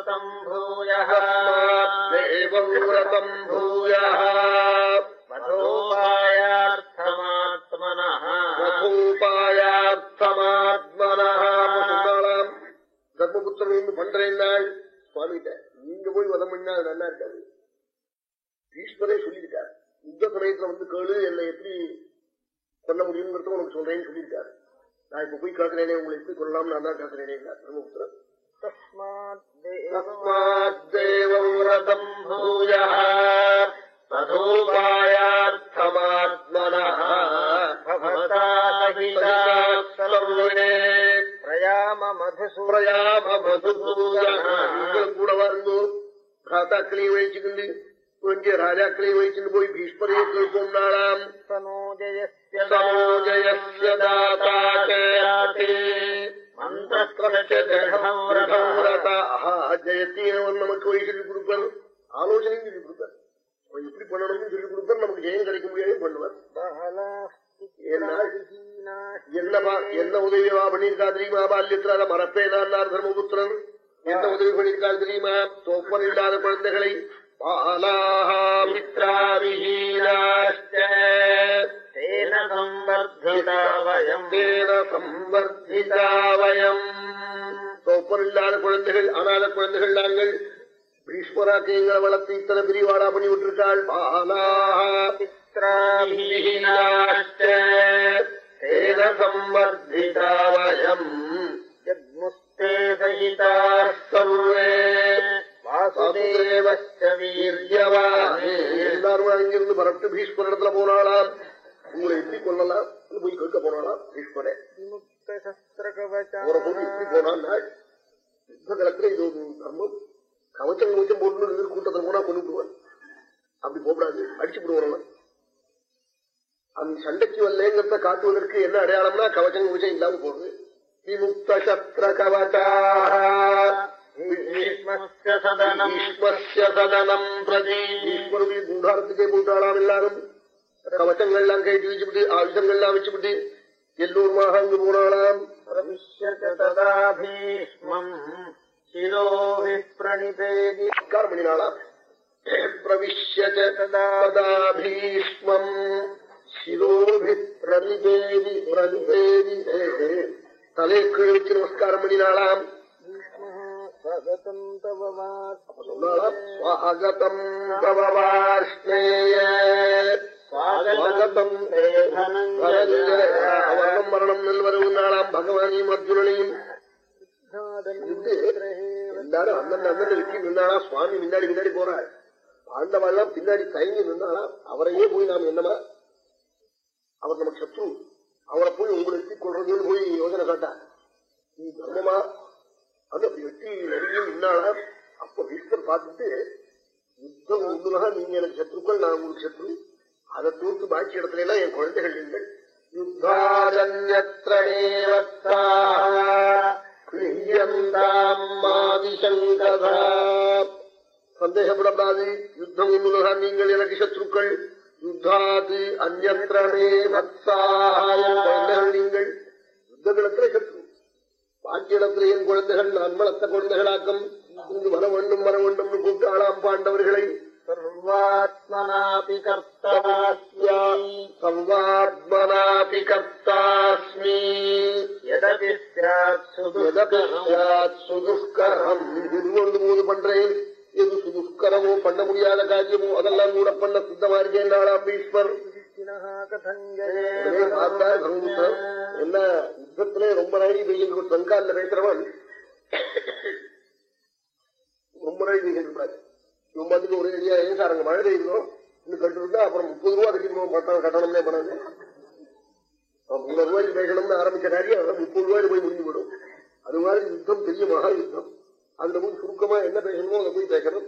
व्रतम् भूयः தேவம் விரதம் பூயः मधोपायार्थमात्मनः மதோபாயார்த்தமாத்மனः சொன்னாலாம் தர்மபுத்திரன் வந்து பண்றேன் நாள் சுவாமிகிட்ட நீங்க போய் வதம் பண்ணா அது நல்லா இருக்காது ஈஸ்வரே சொல்லியிருக்காரு யுத்த சமயத்துல வந்து கேளு என்னை எப்படி கொல்ல முடியுங்கிறத உனக்கு சொல்றேன்னு சொல்லியிருக்காரு நான் இப்ப போய் காக்குறேனே உங்களை எப்படி கொள்ளலாம் நான் தான் காக்குறேனே தர்மபுத்திரன் രാജാക്കളെയും അയച്ചിട്ടുണ്ട് വേണ്ടിയ രാജാക്കളെയും അയച്ചിട്ട് പോയി ഭീഷ്മറിയെ കേൾക്കൊണ്ടാളാം ജയത്തിനവൻ നമുക്ക് വഴി ചൊല്ലി കൊടുപ്പാൻ ആലോചനയും ചൊല്ലി കൊടുപ്പാൻ அவன் எப்படி பண்ணணும்னு சொல்லி கொடுப்பார் நமக்கு ஜெயம் கிடைக்க முடியாது பண்ணுவார் என்னவா என்ன உதவியவா பண்ணியிருக்கா தெரியுமா பால்யத்தில் அதை மறப்பேனார் தர்மபுத்திரன் என்ன உதவி பண்ணியிருக்காள் தெரியுமா? தோப்பன் இல்லாத குழந்தைகளை தோப்பன் இல்லாத குழந்தைகள் அநாத குழந்தைகள் நாங்கள் பீஷ்மராக்கு எங்களை வளர்த்து இத்தனை பிரிவாளா பண்ணி விட்டிருக்காள் பாலாஹித்ராஹீனாஷ்ட சம்பர்திதாவயம் தேசகிதார்த்தே வாசுதேவ கவீர்யவானே எல்லாரும் அங்கிருந்து மறட்டு பீஷ்மரிடத்துல போனாளாம். உங்களை எப்படி கொள்ளலாம் போய் கேட்க போனாலாம் பீஷ்மரே. அவரை போய் எப்படி போனாள் யுத்த கலத்துல இது ஒரு தர்மம். கவச்சம் போட்டு கூட்டத்தில் போனா கொண்டு விடுவான் அப்படி போகக்கூடாது. அடிச்சு விடுவோம் அந்த சண்டைக்கு வரலங்கிறத காட்டுவதற்கு என்ன அடையாளம்னா கவச்சங்க கவச்சம் இல்லாம போடுது. விமுக்தசத்ரகவச்சாதனம் பிரதி கூடாரத்துக்கே போயிட்டாளாம் எல்லாரும் கவச்சங்கள்லாம் கட்டி வச்சுட்டு ஆயுதங்கள்லாம் வச்சுட்டு எல்லோருமாக அங்கு போனாளாம் பிரணிதேதிஸ்காரம் பண்ணினாளாம் பிரவிஷ்யதாபீஷ்மம் சிரோபி பிரணிதேதி பிரணிதேதி தலையை கீழ் வச்சு நமஸ்காரம் பண்ணினாலாம் ஸ்வாகதம் ஸ்வாகதம் அவர்ணம் மரணம் நல்வரவு நாளாம் பகவானையும் அர்ஜுனனையும் எல்லாரும் அண்ணன் அண்ணன் இருக்கு நின்னாளா? சுவாமி முன்னாடி முன்னாடி போறாள் பாண்டவா எல்லாம் பின்னாடி தயங்கி நின்னாளா? அவரையே போய் நாம் என்னமா? அவர் நமக்கு சத்ரு. அவரை போய் உங்களை வெட்டி கொள்றதுன்னு போய் யோசனை காட்டா நீ தர்மமா அது அப்படி வெட்டி நெருங்கி நின்னாளா அப்ப பீஷ்மர் பார்த்துட்டு யுத்தம் உண்டுலகா நீங்க எனக்கு சத்ருக்கள் நான் உங்களுக்கு சத்ரு அதை தூத்து பாக்கி இடத்துல எல்லாம் என் குழந்தைகள் நீங்கள் சந்தேகப்படக்கூடாது யுத்தம் உண்டுலகா நீங்கள் எனக்கு சத்ருக்கள் யுத்தாது அந்நத்திரமே குழந்தைகள் நீங்கள் யுத்தகலத்திலே சத்ரு பாக்கியிடத்திலே என் குழந்தைகள் நன்மலத்த குழந்தைகளாக்கம். இங்கு வர வேண்டும் வர வேண்டும் கூப்பிட்டு ஆளாம் பாண்டவர்களை. சர்வாத்மனாபி கர்த்தாத்மனாபி கர்த்தாஸ்மி. சுதுஷ்கரம். இது ஒன்று மூணு பண்றேன். எது துதுஷ்கரமோ பண்ண முடியாத காரியமோ அதெல்லாம் கூட பண்ண சித்தமா இருக்கேன் பீஷ்மர் என்ன யுத்தத்திலே ரொம்ப நாளி பெய்யும் சங்கால பேசுறவன். ரொம்ப நாளி பெய்யிருப்பாரு ரொம்ப அதுக்கு ஒரே அடியா ஏன் சார் அங்க மழை பெய்யணும் இன்னும் கட்டிருந்தா அப்புறம் முப்பது ரூபா கட்டிடுவோம் கட்டணம் கட்டணம்னே பண்ணாங்க. முன்னூறு ரூபாய்க்கு பேசணும்னு ஆரம்பிச்ச காரியம் முப்பது ரூபாய்க்கு போய் முடிஞ்சு விடும் அது மாதிரி யுத்தம் பெரிய மகா யுத்தம். அதுல போய் சுருக்கமா என்ன பேசணுமோ அதை போய் பேசணும்.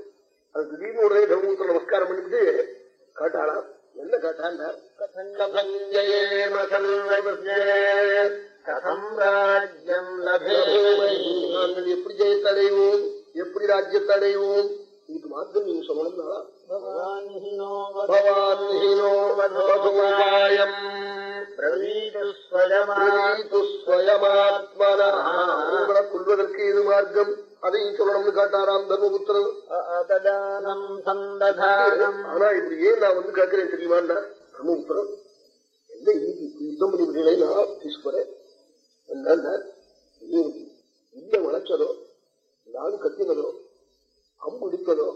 அது திடீர்னு உடனே தர்மபுத்திர நமஸ்காரம் பண்ணிட்டு காட்டாளா என்ன காட்டாண்டா எப்படி ஜெயத்தடைவோம்? எப்படி ராஜ்யத்தடைவோம்? இதுக்கு மாத்திரம் நீங்க சொல்லணும்னாலா பகவான் பிரவீத்து ஸ்வயமாத்மனா உங்களை கொள்வதற்கு இது மார்க்கம்? அதையும் சொல்லணும்னு காட்டாராம் தர்மபுத்திரன் ஆனா இப்படி ஏன் நான் வந்து கேட்கிறேன் தெரியுமாண்டா தர்மபுத்திரன் என்ன இன்னைக்கு யுத்தம் பண்ணி விடுறீங்களே நான் ஈஸ்வரன் இல்ல வளைச்சதோ நான் கத்தினதோ அம்பு எடுத்ததோ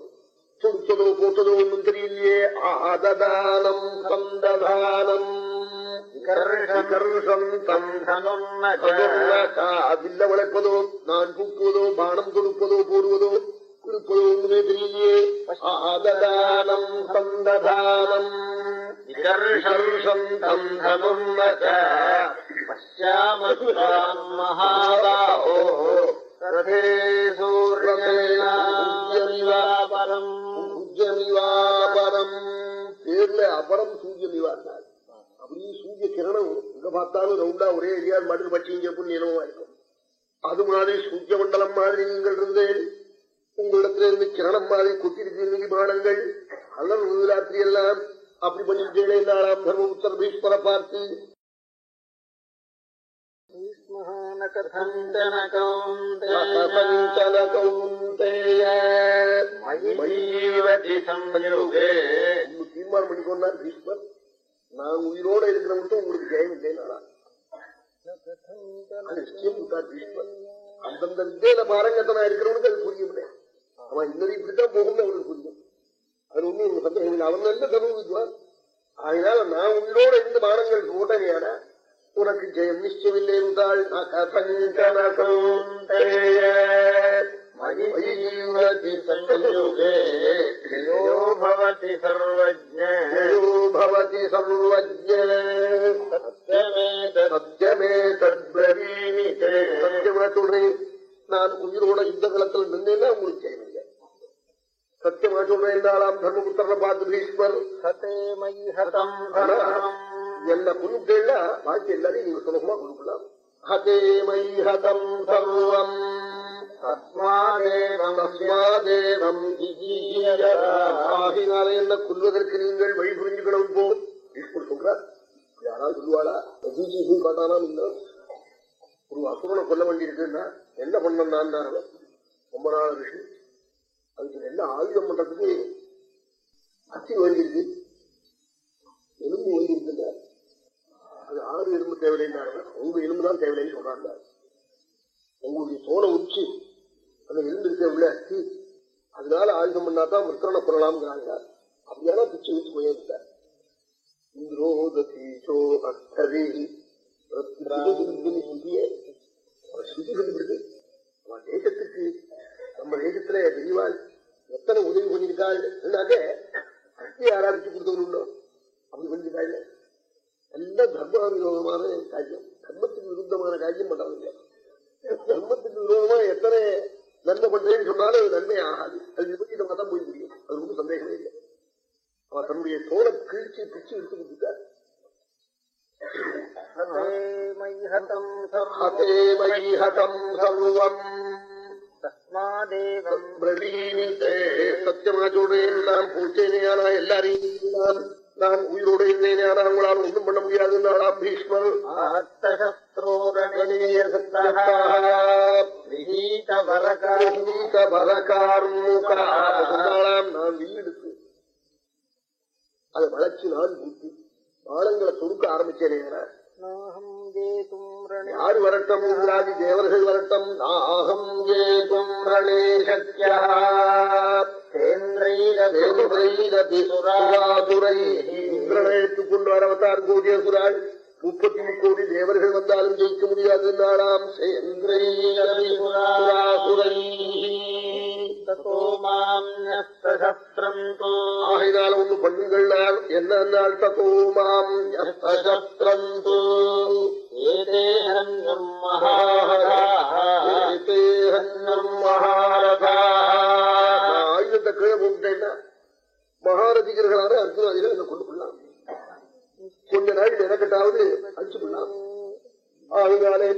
கொடுத்ததோ போட்டதோ ஒன்றும் தெரியலையே. ஆததானம் சந்ததானம். வில்ல வளைப்பதோ நான் தூக்குவதோ பானம் கொடுப்பதோ போடுவதோ கொடுப்பதோ ஒன்றுமே தெரியலையே. ஆததானம் சந்ததானம் மகாபாஹோ ரதே சூரியமிவாபரம். பேர்ல அபரம் சூரியமிவார் அப்படியே சூரிய கிரணம். எங்க பார்த்தாலும் ரவுண்டா ஒரே ஏரியா மாட்டு பட்சிங்க புண்ணியனமா இருக்கும். அது மாதிரி சூரிய மண்டலம் மாதிரி நீங்கள் இருந்தேன். உங்களிடத்துல இருந்து கிரணம் மாதிரி கொட்டிருக்கீங்க விமானங்கள் அல்லது ராத்திரி எல்லாம் அப்படி பண்ணிட்டே நாளாம் தர்மபுத்தர பீஸ்வர பார்த்து. தீர்மானம் பண்ணிக்கொண்டார் பீஸ்வர் நான் உயிரோட இருக்கிற மட்டும் உங்களுக்கு ஜெயம் இல்லைனாரா அது நிச்சயம் விட்டார் பீஷ்மர் அந்தந்த வித்தியில பாரங்கத்தனா இருக்கிறவனுக்கு அது புரியவில்லை அவன் இன்னொரு இப்படித்தான் போகும்னு அவனுக்கு புரியும் அது ஒண்ணும் சந்தேகம் இல்லை அவன் நல்ல தர்ம வித்வான் அதனால நான் உயிரோட இருந்து பானங்கள் போட்டேன் உனக்கு ஜெயம் நிச்சயமில்லை என்றால் சத்தியமா சொல்றேன் நான் உயிரோட யுத்த காலத்தில் நின்றேன்னா உங்களுக்கு செய்யவில்லை சத்தியமா சொல்றேன் என்றாலாம் பார்த்து பீஷ்மர் சதே மயி ஹதம் என்ன கொண்டுட்டேன்னா பாக்கி எல்லாரையும் நீங்க சுலபமா கொடுக்கலாம் ஹதேமை ஹதம் சர்வம் ஆகினாலே என்ன கொல்வதற்கு நீங்கள் வழி புரிஞ்சுக்கணும் போ. பீஷ்மர் சொல்றார் யாராவது சொல்லுவாளா? ஜிஜி காட்டானா இல்லை ஒரு அசுரனை கொல்ல வேண்டியிருக்குன்னா என்ன பண்ண ரொம்ப நாள் ரிஷி அதுக்கு என்ன ஆயுதம் பண்றதுக்கு அத்தி வேண்டியிருக்கு. எலும்பு வேண்டியிருக்குல்ல அது ஆறு எலும்பு தேவையில்லைன்னு உங்க எலும்பு தான் தேவையில்லைன்னு சொல்றாங்க. உங்களுடைய தோலை உச்சி அந்த எலும்பு இருக்க உள்ள தீ அதனால ஆயுதம் பண்ணாதான் விருத்தனை கொள்ளலாம்ங்கிறாங்க. அப்படியானா பிச்சு வச்சு போயிருந்தார் இந்திரோதீஷோ அஸ்ததி சுத்தி அவன் தேசத்துக்கு நம்ம தேசத்துல பெரியவாள் எத்தனை உதவி பண்ணியிருக்காள் அத்தி ஆராய்ச்சி கொடுத்தவனுண்டோ அப்படி பண்ணிருக்காள் நல்ல தர்ம விரோதமான காரியம். தர்மத்துக்கு விருத்தமான காரியம் பண்ணாங்க தர்மத்துக்கு விரோதமா எத்தனை நன்மை பண்றேன்னு சொன்னாலும் அது நன்மை ஆகாது. அது விபரீதமா தான் போய் முடியும். அது ஒன்றும் சந்தேகமே இல்லை. அவன் தன்னுடைய தோலை கிழிச்சு பிச்சு எடுத்து பிரவீணித்தே சத்தியமா சொல்றேன் நான் போச்சேனே ஆனா எல்லாரையும் நான் உயிரோடு இருந்தேனே ஆனா உங்களால் ஒன்றும் பண்ண முடியாது நாளாம் பீஷ்மர் நான் வீடுக்கு அதை வளர்ச்சி நான் பூட்டி பாலங்களை தொடுக்க ஆரம்பிச்சேனே யாரு வரட்டும்? இந்திராதி தேவர்கள் வரட்டும். நாகம் ஏதும் ரணே சக்யா இந்திரனைத்துக் கொண்டு அரவத்தார் கோடி அசுராள் முப்பத்தி முக்கோடி தேவர்கள் வந்தாலும் ஜெயிக்க முடியாது நாளாம் ஆகையினால ஒண்ணு பண்ணுங்கள் நாள் என்ன நாள் தத்தோமாம் சத்ரந்து ஆயுதத்தை கீழே போட்டேன்னா மகாரதிகர்களான அர்ஜுனாதிகள் என்ன கொண்டு கொள்ளலாம் கொஞ்ச நாள் எனக்கட்டாவது அடிச்சு கொள்ளலாம். ஆகையினாலே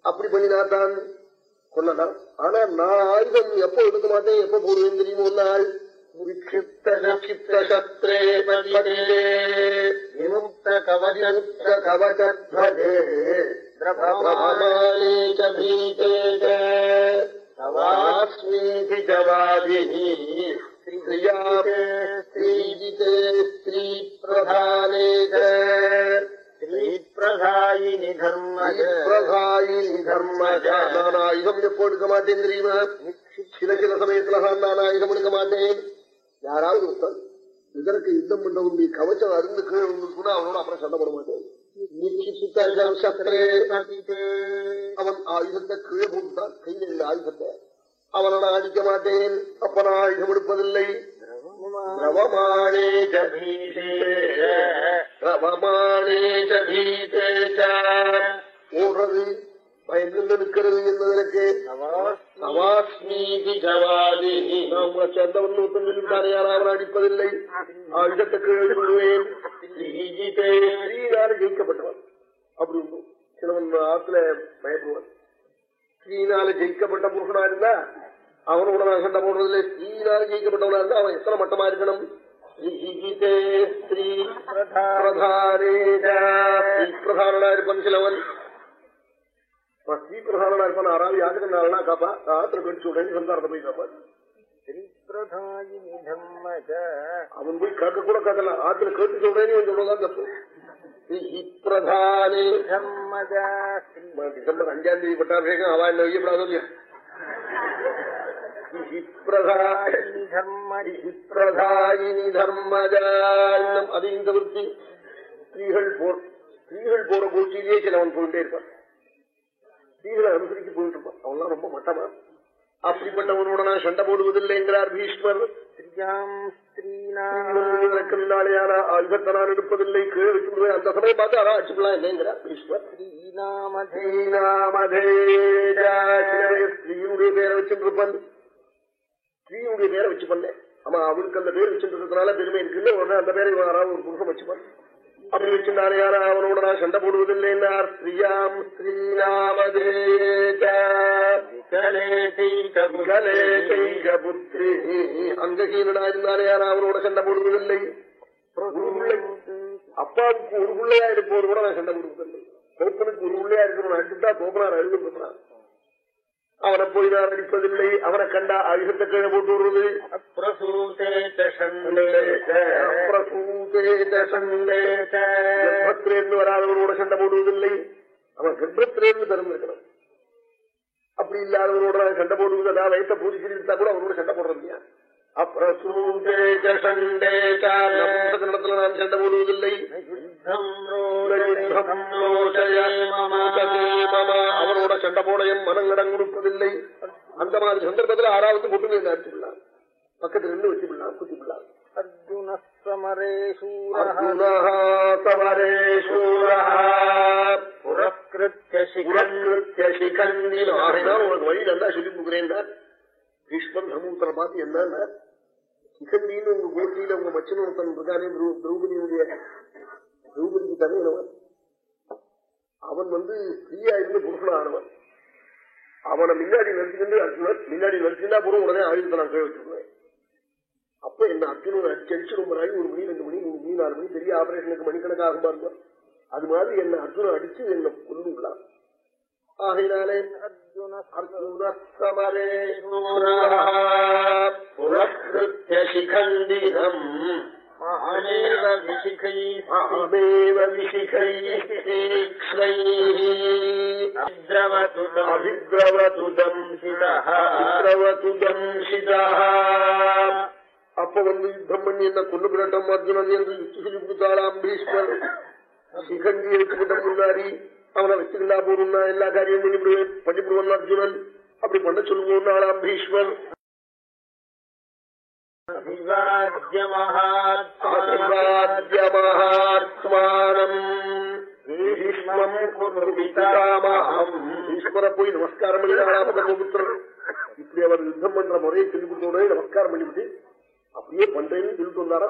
அப்படி பண்ணினாத்தான் கொள்ளலாம். ஆனா நான் ஆயுதம் எப்போ எடுக்க மாட்டேன் எப்போ போடுவேன் தெரியுமோ ஒரு நாள்? கவச்ச கவச்சத்வஜே ஜவாதினி ஸ்ரீஜிதே ஸ்ரீ பிரதானே ஸ்ரீபிரதாயினி தர்மஜ பிரதாயினி தர்மஜ நான் ஆயுதம் எப்போ எடுக்க மாட்டேன் தெரியுமா சில சில சமயத்துல நான் ஆயுதம் எடுக்க மாட்டேன் யாராவது ஒருத்தன் இதற்கு யுத்தம் பண்றவனுடைய கவச்சம் அருந்து கீழே விழுந்துச்சுன்னா அவனோட அப்புறம் சண்டை போட மாட்டேன் அவன் ஆயுதத்தை கீழே போட்டுட்டான் கையில் ஆயுதத்தை அவனோட அடிக்க மாட்டேன் அப்ப நான் ஆயுதம் எடுப்பதில்லை ஓடுறது பயந்து நிற்கிறது என்பதற்கு நவாஸ்மீதி சேர்ந்தவன் ஒருத்தன் சொல்லிவிட்டானே யாராவது அடிப்பதில்லை ஆயுதத்தை கீழே ஜெயிக்கப்பட்டவன் அப்படி உண்டு சிலவன் ஆத்துல பயப்படுவான் ஸ்ரீனால ஜெயிக்கப்பட்ட புருஷனா இருந்தா அவனோட நான் சண்டை போடுறதில்லை. ஸ்ரீனால ஜெயிக்கப்பட்டவனா இருந்தா அவன் எத்தனை மட்டமா இருக்கணும்? பிரதானே இருப்பான் சிலவன். ஸ்ரீ பிரதானனா இருப்பான் யாராவது யாருக்கு நாளனா காப்பா. ஆத்திர கடிச்சு உடனே சந்தாரத்தை போய் காப்பா ஸ்ரீபிரதாயினி தர்மஜ அவன் போய் கேட்க கூட கேட்கலாம் ஆத்திர கேட்டு சொல்றேன்னு சொல்றதான் தப்பு. பிரதானே டிசம்பர் அஞ்சாம் தேதி பட்டாபிஷேகம் அவா என்ன வைக்கப்படாதோ இல்லையா ஸ்ரீபிரதாயினி அதையும் தவிர்த்து ஸ்திரீகள் போர் ஸ்திரீகள் போற கோஷ்டியிலேயே சிலவன் போயிட்டே இருப்பான் ஸ்திரீகளை அனுசரிச்சு போயிட்டு இருப்பான் அவன்லாம் ரொம்ப மட்டமா அப்படிப்பட்டவனோட நான் சண்டை போடுவதில்லை என்கிறார் பீஷ்மர் நாளையான ஆயுதத்தை நான் எடுப்பதில்லை கீழே வச்சுடுவேன் அந்த சமயம் பார்த்து அதான் அடிச்சுக்கலாம் ஸ்ரீநாமதே. ஸ்ரீனுடைய பேரை வச்சுருப்பன் ஸ்ரீனுடைய பேரை வச்சு பண்ணேன் ஆமா அவனுக்கு அந்த பேர் வச்சுருக்கிறதுனால பெருமை இருக்குல்ல உடனே அந்த பேரை யாராவது ஒரு புருஷன் வச்சுப்பான். அப்படி வச்சிருந்தாரு அவனோட நான் சண்டை போடுவதில்லை என்றார் ஸ்ரீயாம் புத்திரி அங்ககீனனா இருந்தாலே அவனோட சண்டை போடுவதில்லை அப்பாவுக்கு ஒரு பிள்ளையா இருப்பவர் கூட நான் சண்டை கொடுப்பதில்லை கோப்பனுக்கு ஒரு பிள்ளையா இருக்கணும். அடிச்சுட்டா தோப்பனார் அழுதுறான் அவனை போய் நான் அடிப்பதில்லை. அவனை கண்டா ஆயுதத்தை கீழே போட்டு வருவது கர்ப்பத்திலேருந்து வராதவனோட சண்டை போடுவதில்லை. அவன் கர்ப்பத்திலேருந்து திறந்திருக்கணும் அப்படி இல்லாதவனோட நான் சண்டை போடுவது அதாவது வயசை பூஜை கூட அவனோட சண்டை போடுறது இல்லையா அப்புறம் நான் சண்டை போடுவதில்லை அவனோட சண்டை போட என் மனங்கடம் கொடுப்பதில்லை. அந்த மாதிரி சந்தர்ப்பத்தில் ஆறாவது பொட்டுமே அடிச்சுடலாம் பக்கத்துல இருந்து வச்சுடலாம் குத்திவிடலாம் அர்ஜுன சமரே உனக்கு வழி நல்லா சொல்லி கொடுக்குறேன் பீஷ்மன் தர்மபுத்திர பார்த்து என்னன்னா சிகண்டின்னு உங்க கோஷ்டியில உங்க மச்சன் ஒருத்தன் இருக்கானே திரௌபதியுடைய திரௌபதிக்கு தமையினவன் அவன் வந்து ஸ்ரீயா இருந்து புருஷனா ஆனவன். அவனை முன்னாடி நிறுத்திக்கிட்டு அர்ஜுனன் முன்னாடி நிறுத்தினா பூர்வம் உடனே ஆயுதத்தை நான் கீழே வச்சிருந்தேன் அப்ப என்ன அர்ஜுனன் அடிச்சு ரொம்ப நாளைக்கு ஒரு மணி ரெண்டு மணி மூணு மணி நாலு மணி பெரிய ஆபரேஷனுக்கு மணிக்கணக்காக ஆகும் பாருங்க அது மாதிரி என்ன அர்ஜுனன் அடிச்சு என்ன கொல்லுங்களாம் அபித்ரவதுதம் அபித்ரவதுதம் அப்ப வந்து யுத்தம் பண்ணி என்ன கொண்டு விடட்டும் அர்ஜுனன் என்று யுத்தி சொல்லி கொடுத்தாளாம் பீஷ்மர் சிகண்டி எடுத்துக்கிட்ட முன்னாடி அவனை வச்சுக்கிட்டா போறோம்னா எல்லா காரியம் பண்ணிவிடுவேன் பண்ணிவிடுவான் அர்ஜுனன். அப்படி பண்ண சொல்லுவோம் பீஷ்மர் பிதாமகம் ஈஸ்வர போய் நமஸ்காரம் பண்ணினாராம தர்மபுத்திரர் இப்படி அவர் யுத்தம் பண்ற முறையை சொல்லி கொடுத்தோடனே நமஸ்காரம் பண்ணிவிட்டு அப்படியே பண்றேன்னு சொல்லிட்டு வந்தாரா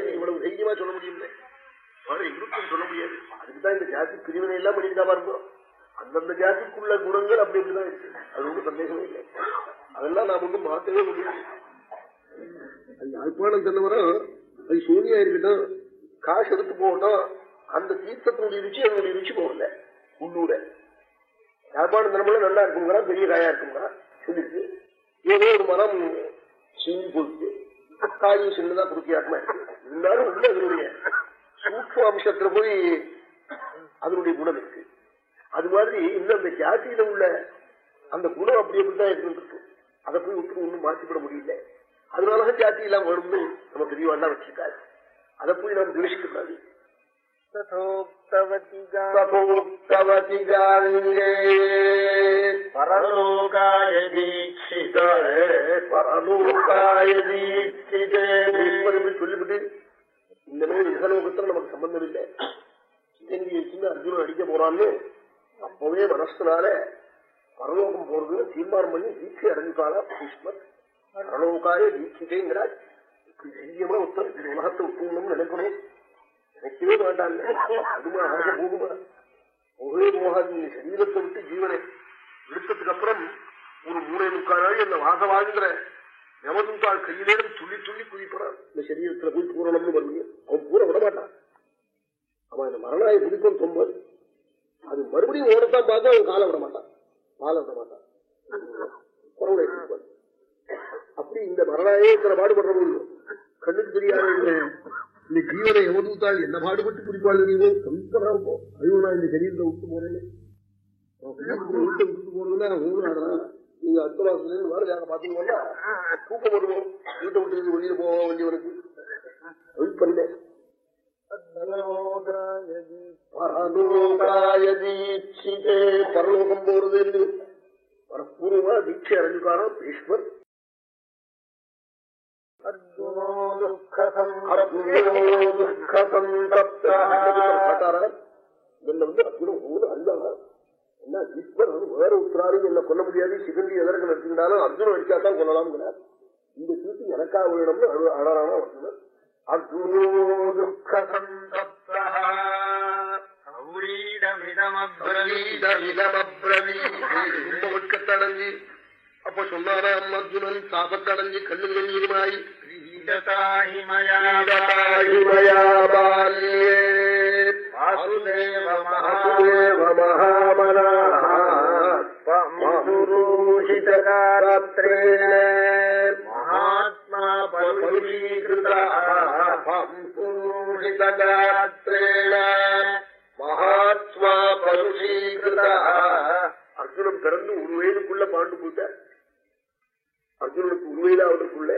இது இவ்வளவு தைரியமா சொல்ல முடியல ஆனா சொல்ல முடியாது. அதுக்குதான் இந்த ஜாதி பிரிவினை எல்லாம் பண்ணிட்டு பாருங்க. அந்தந்த ஜாதிக்குள்ள குணங்கள் அப்படி இப்படிதான் இருக்கு. அது ஒன்றும் சந்தேகமே இல்லை. அதெல்லாம் நாம் ஒன்றும் மாற்றவே முடியாது யாழ்ப்பாணம் சொன்னவரும் அது சோனியா இருக்கட்டும் காசு எடுத்து போகட்டும் அந்த தீர்த்தத்தினுடைய ருச்சி அதனுடைய ருச்சி போகல. உள்ளூர. யாழ்ப்பாணம் தினமெல்லாம் நல்லா இருக்குங்களா பெரிய காயா இருக்குங்களா சொல்லிட்டு ஏதோ ஒரு மரம் சிங்கி போட்டு காயும் சின்னதா குறுக்கியாட்டமா இருக்கு. இருந்தாலும் உள்ள அதனுடைய சூக்ம அம்சத்துல போய் அதனுடைய குணம் இருக்கு. அது மாதிரி இன்னும் அந்த ஜாதியில உள்ள அந்த குணம் அப்படி அப்படிதான் இருந்துருக்கு அதை போய் விட்டு ஒண்ணும் மாற்றிவிட முடியல. அதனால ஜாதி எல்லாம் வரும்னு நம்ம பெரியவாண்டா வச்சிருக்காரு அதை போய் நாம் துவேஷிக்கக்கூடாது பரலோகாய தீட்சிதே. பரலோகாய தீட்சிதே. சொல்லிவிட்டு இந்த இகலோகத்துல நமக்கு சம்பந்தம் இல்லை சின்ன வச்சுன்னு அர்ஜுனன் அடிக்க போறான்னு அப்பவே மனசுனால பரலோகம் போறதுன்னு தீர்மானம் பண்ணி தீட்சை அடைஞ்சுக்காளா பீஷ்மர் பரலோகாய தீட்சிட்டேங்கிறார் தைரியமா ஒருத்தர் இந்த உலகத்தை விட்டுணும்னு நினைக்கணும். நினைக்கவே மாட்டாங்க. அதுமா ஆசை போகுமா? ஒரே மோகாது சரீரத்தை விட்டு ஜீவனை எடுத்ததுக்கு அப்புறம் ஒரு மூளை முக்கால் நாள் இந்த வாசவாங்கிற யமதுந்தாள் கையிலேயும் துள்ளி துள்ளி குதிப்பறான் இந்த சரீரத்துல போய் பூரணம்னு வருவீங்க. அவன் பூர விடமாட்டான். அவன் இந்த மரணாய பிடிக்கும் தொம்பது அது மறுபடியும் ஓடத்தான் பார்த்து அவன் காலை விட மாட்டான் காலை விட மாட்டான் அப்படி இந்த மரணாயே இத்தனை பாடுபடுறவங்க கண்ணுக்கு தெரியாத இந்த- இந்த ஜீவனை யமதூத்தாள் என்ன பாடுபட்டு பிடிப்பாள் நீங்க கவித்தனா இருக்கும். ஐயோ நான் இந்த சரீரத்தை விட்டு போறேன்னு. விட்டு போறதுன்னா ஊர் நீங்க அடுத்த மாசம் மாதிரி நாங்க பாத்துக்கோன்னா தூக்கம் வருவோம் வீட்டை விட்டு வெளியில போக வேண்டியவனுக்கு வெயிட் பண்ணேன் பரலோகம் போறது என்று பரப்பூர்வமா தீட்சை அடைஞ்சுக்காரா பீஷ்மர் என்ன வந்து அர்ஜுனம் அஞ்சாங்க என்ன ஈஸ்வர் வேற உத்தராரையும் என்ன கொல்ல முடியாது சிகண்டி எதற்கு நடத்திருந்தாலும் அர்ஜுனன் அடிச்சாதான் கொள்ளலாம் இந்த சீட்டு எனக்காக வேணும்னு அழு அழறானா அர்ஜுனன். வெட்கத்தடைஞ்சு அப்ப சொன்னாராம் அர்ஜுனன் சாபத்தடைஞ்சு கண்ணு கண்ணீருமாய். பால்யே வாசுதேவ வாசுதேவ மகாமனாः பமுருஷிதகாரத்ரேண மகாத்மா பருஷீகிருத அர்ஜுனன் பிறந்து ஒரு வயதுக்குள்ள பாண்டு போயிட்டார் அர்ஜுனனுக்கு ஒரு வயது அவனுக்குள்ள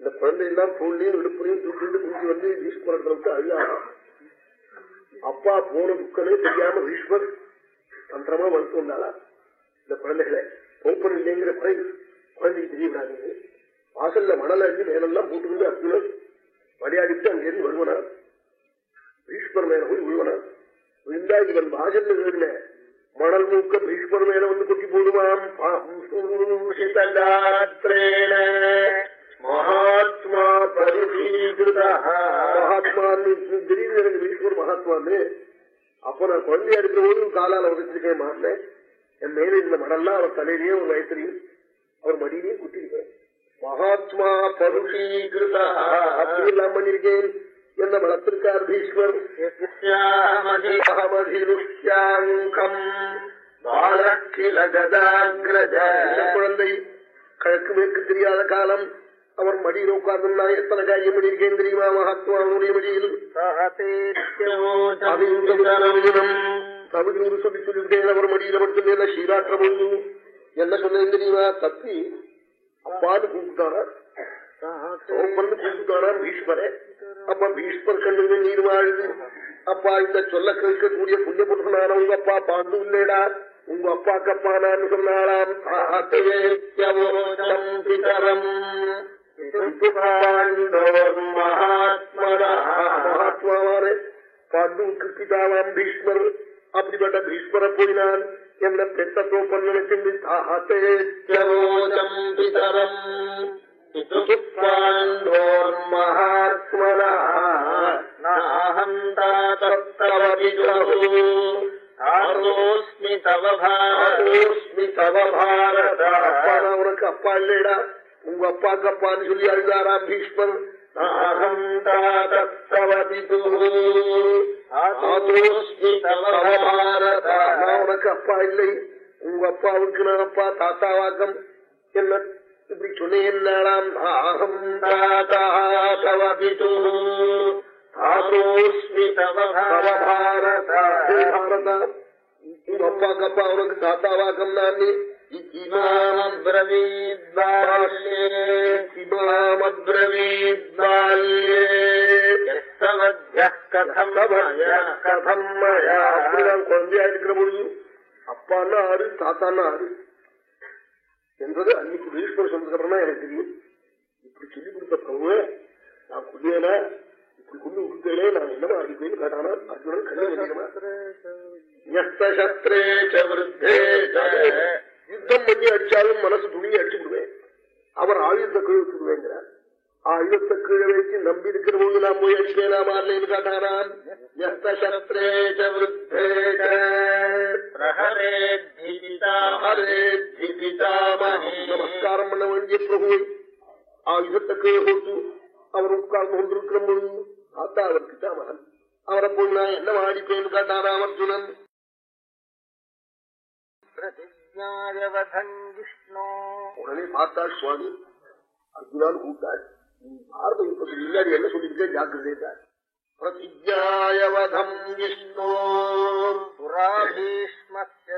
இந்த குழந்தையெல்லாம் தோல்லையும் இடுப்புலையும் தூக்கிட்டு தூக்கி வந்து பீஷ்மரத்தை விட்டு அழுதாராம். அப்பா போன துக்கமே தெரியாம பீஷ்மர் தந்திரமா வளர்த்து வந்தாளா இந்த குழந்தைகளை ஓப்பன் இல்லைங்கிற குறை குழந்தைக்கு தெரியவிடாது வாசல்ல மணல் அள்ளி மேலெல்லாம் போட்டுக்கொண்டு அர்ஜுனன் விளையாடிட்டு அங்கிருந்து வருவனா? பீஷ்மர் மேல போய் விழுவனான் விழுந்தா இவன் வாசல்ல வீடுல மணல் மூக்க பீஷ்மர் மேல வந்து கொட்டி போடுவான். பாம்சூஷிதகாத்ரேண மகாத்மா மகாத்மான்னு திடீர்னு எனக்கு பீஷ்மர் மகாத்மான்னு அப்ப நான் குழந்தையா இருக்கிற போது காலால உதச்சிருக்கேன் மாறினேன் என் மேல இந்த மடல்லாம் அவர் தலையிலேயே ஒரு வயசுலையும் அவர் மடியிலையும் குத்திருக்கேன் மகாத்மா பருஷீகிருத அப்படி எல்லாம் பண்ணிருக்கேன் என்ன வளர்த்திருக்கார் பீஷ்மர்? குழந்தை கிழக்கு மேற்கு தெரியாத காலம். அவர் மடியில் உட்கார்ந்து எத்தனை காரியம் பண்ணியிருக்கேன் தெரியுமா? மகாத்மாவுடைய மடியில். தமிழ் சொல்லி சொல்லிவிட்டேன் அவர் மடியில படுத்துட்டேன் ஸ்ரீராற்ற பொழுது என்ன சொன்னேன் தெரியுமா? தப்பி அப்பான்னு கூப்பிட்டாரா சோம்பன்னு கூப்பிட்டாரா பீஷ்மரே. அப்ப பீஷ்மர் கண்ணுங்க நீர் வாழுது. அப்பா இந்த சொல்ல கேட்கக்கூடிய புண்ணிய புருஷனான உங்க அப்பா பாண்டு இல்லேடா. உங்க அப்பாக்கு அப்பானான்னு சொன்னாலாம் மகாத்மாவானே பாண்டுவுக்கு பிதாவாம் பீஷ்மர். அப்படிப்பட்ட பீஷ்மர போயினான் என்ன பெத்த தோப்பன் நினைக்கின்ற பிதரம். மகாத்மனோஸ்மி உனக்கு உங்க அப்பாக்கு அப்பான்னு சொல்லி அழுதாராம் பீஷ்மர்? உனக்கு அப்பா இல்லை. உங்க அப்பாவுக்கு நான் அப்பா தாத்தாவாக்கம். என்ன? இப்படி தவ தவ பாரத. உங்க அப்பாக்கு அப்பா அவனுக்கு தாத்தாவாக்கம் நான் நீ இமாமப்ரவீத் குழந்தையா இருக்கிற பொழுது அப்பான்னா ஆறு தாத்தான்னா ஆறு என்றது அன்னைக்கு பீஷ்மர் சொன்னதுக்கு அப்புறம் எனக்கு தெரியும் இப்படி சொல்லி கொடுத்த பிரபு நான் குடியேனா இப்படி கொண்டு கொடுத்தேனே நான் என்னமா அடிப்பேன்னு கேட்டானா அர்ஜுனன் கல்யாணம் யுத்தம் பண்ணி அடிச்சாலும் மனசு துணியை அடிச்சு விடுவேன் அவர் ஆயுதத்தை கீழே வச்சுடுவேங்கிறார் ஆயுதத்தை கீழே வச்சு நம்பி இருக்கிற போது நான் போய் அடிப்பேனா மாறலேன்னு தீபிதாமஹம். நமஸ்காரம் பண்ண வேண்டிய பிரபுவை ஆயுதத்தை கீழே போட்டு அவர் உட்கார்ந்து கொண்டிருக்கிற பொழுது தாத்தா அவர் பிதாமகன் அவரை போய் நான் என்ன அடிப்பேன்னு காட்டாராம் அர்ஜுனன் உடனே பார்த்தாள் சுவாமி அர்ஜுனான் கூப்பிட்டாள் நீ பாரத யுத்தத்துக்கு முன்னாடி என்ன சொல்லியிருக்கேன் ஜாக்கிரதையா பிரதிஜாயவதம் விஷ்ணு. புராபீஷ்மஸ்ய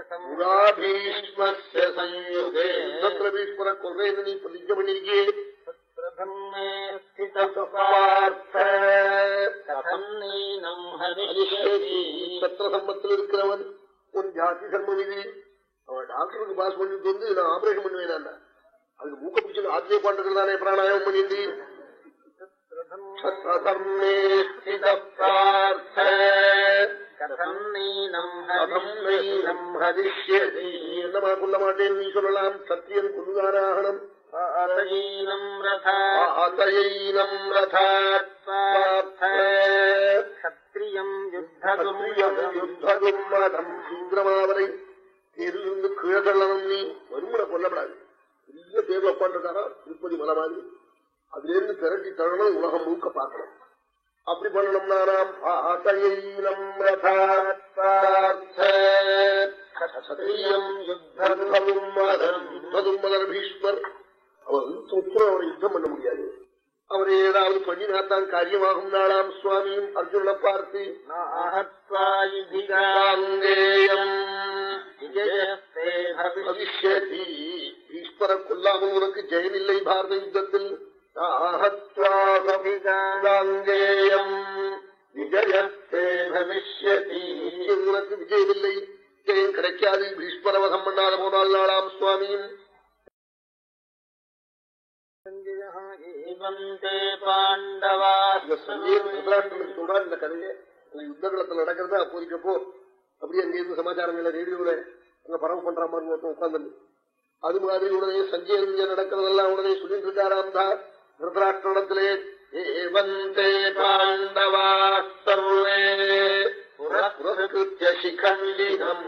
சம்யுகே யுத்தத்துல பீஷ்மர கொள்றேன்னு நீ பிரதிஜை பண்ணிருக்கே பார்த்த சத்திர சம்பத்தில் இருக்கிறவன் உன் ஜாதி தர்ம விதி. அவன் டாக்டருக்கு பாஸ் பண்ணிட்டு வந்து நான் ஆபரேஷன் பண்ணுவேன் அதுக்கு மூக்க பிடிச்சு ஆத்திய பாட்டுகள் தானே பிராணாயம் பண்ணிட்டு. என்னமா கொள்ள மாட்டேன் நீ சொல்லலாம். சத்தியன் பார்த்த க்ஷத்ரியம் யுத்ததும் யுத்தகும் மதம். சீக்கிரமாவரை தேரிலிருந்து கீழே தள்ளணும் நீ. வருமுனை கொல்லப்படாது. பெரிய தேர்வு உட்காந்துருக்காரா திருப்பதி மலை மாதிரி அதுல இருந்து திரட்டி தள்ளணும் உலகம் முழுக்க பார்க்கணும். அப்படி பண்ணணும்னா நாம் ஆசையினம் பீஷ்மர் அவர் உத்தரம் அவரை யுத்தம் பண்ண முடியாது. அவர் ஏதாவது பண்ணினாத்தான் காரியமாகும். நாளாம் சுவாமியும் அர்ஜுனனை பார்த்து காங்கேயம் விஜயஸ்தே பவிஷ்யதி பவிஷ்யதி ஈஸ்வர கொல்லாமல் உனக்கு ஜெயமில்லை பாரத யுத்தத்தில் உனக்கு விஜயமில்லை. ஜெயம் கிடைக்காது. பீஷ்மரவகம் பண்ணாத போனால் நாளாம் சுவாமியும் பாண்டவா. சொல்றான் இந்த கதையை. யுத்த களத்துல நடக்கிறதா அப்போதைக்கப்போ அப்படியே அங்க இருந்து சமாச்சாரங்கள ரேடியோல அங்க பரவ பண்ற மாதிரி ஒருத்தன் உட்கார்ந்து அது மாதிரி உடனே சஞ்சய் இங்க நடக்கிறதெல்லாம் உடனே சொல்லிட்டு இருக்காராம் தான் திருதராஷ்டிரத்திலே ஏவந்தே பாண்டவாஸ்தர்வே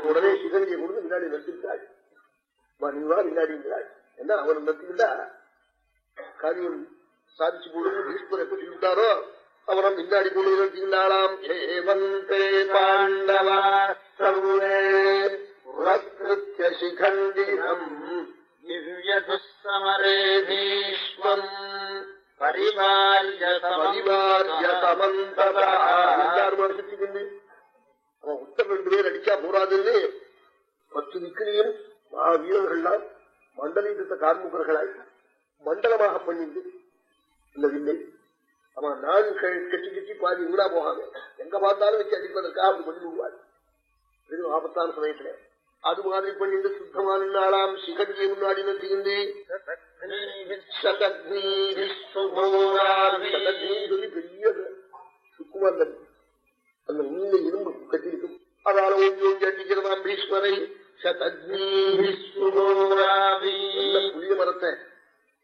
உடனே சிகண்டியை கொண்டு நிறுத்திவிட்டாள் என்ன அவன் நிறுத்திக்கிட்டா காரியம் சாதிச்சு போடுன்னு பீஷ்மர் எப்ப அவரை முன்னாடி கொண்டு நிறுத்தினாலாம் ஏவந்தே பாண்டவா சர்வே புரஸ்கிருத்திய சிகண்டினம் திவ்யதுஸ்ஸமரே பீஷ்மம் பரிவார்ய பரிவாரிய சமந்ததா எல்லாரும் மனசுக்கு அவன் உத்தர ரெண்டு பேர் அடிச்சா போராதுன்னு பத்து திக்கிலையும் மகா வீரர்கள்லாம் மண்டலீதத்த கார்முகர்களாய் மண்டலமாக பண்ணிட்டு இந்த வில்லை நான் கெட்டி கெட்டி பாதி வீணா போகாம எங்க பார்த்தாலும் வச்சு அடிப்பதற்காக அப்படி பண்ணி விடுவார். ஆபத்தான சமயத்துல. அது மாதிரி பண்ணிட்டு சுத்தமான நாளாம் சிகஞ்சி முன்னாடி நிறுத்திக்கிண்டு சொல்லி பெரிய சுக்குமா அந்த அந்த நீல இரும்பு கட்டிருக்கும் அதால ஒஞ்சி ஒஞ்சி அடிக்கிறதாம் பீஷ்மரை புளிய மரத்தை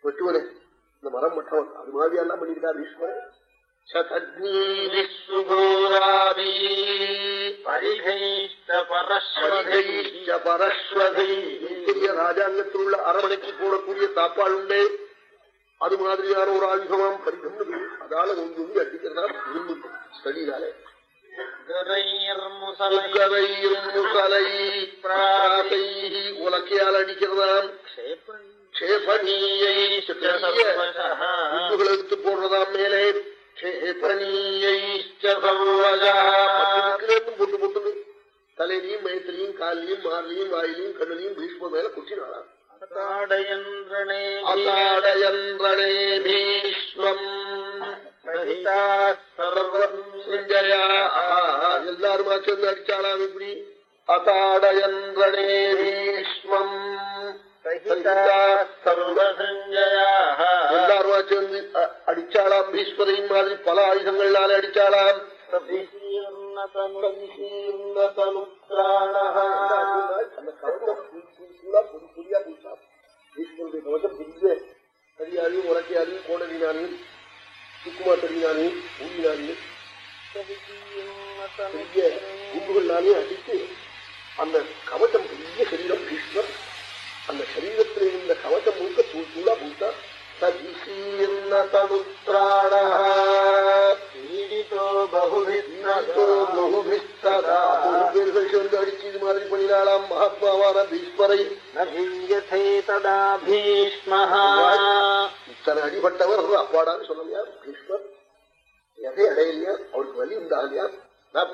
வெட்டுவனே. இந்த மரம் மட்டவன் அது மாதிரி எல்லாம் பீஷ்மரை பெரிய ராஜாங்கத்தில் உள்ள அரவணைக்கு போடக்கூடிய தாப்பாள் உண்டே. அது மாதிரியான ஒரு ஆயுதமாம் பரிகம் அதால ஒன்று ஒன்று அடிக்கிறதா உலக்கையால் அடிக்கிறதாம். க்ஷேபணியை எடுத்து போடுறதாம் மேலே? போட்டு போட்டு தலையிலையும் மயத்திலையும் காலிலையும் மார்லையும் வாயிலையும் கண்ணிலையும் பீஷ்ம மேல குச்சினாளாம் அதாடயந்திரணே அதாடயந்திரணே பீஷ்மம். எல்லாருமா சேர்ந்து அடிச்சாலாம் இப்படி? அதாடயந்திரணே பீஷ்மம். எல்லாருமா சேர்ந்து அ- அடிச்சாலாம் பீஷ்மரையின் மாதிரி பல ஆயுதங்களால அடிச்சாலாம் சரியாலையும் உலக்கையாலையும் கோடலினாலையும் சுக்குமா தடினாலையும் ஊழினாலையும் பெரிய குண்டுகள்னாலையும் அடித்து அந்த கவச்சம் பெரிய சரீரம் பீஷ்மர் அந்த சரீரத்தில் இருந்த கவச்சம் முழுக்க தூள் தூளா பூத்தா சீர்ண தனுத்ராண பீடிதோ பகுவித்னதா பேர்கள் சேர்ந்து அடிச்சு இது மாதிரி பண்ணினாலாம் மகாத்மாவான பீஷ்மः இத்தனை அடிபட்டவர் அப்பாடான்னு சொல்லலையா? பீஷ்மர்? எதை அடையலையா? அவருக்கு வலி உண்டாகலையா? நான்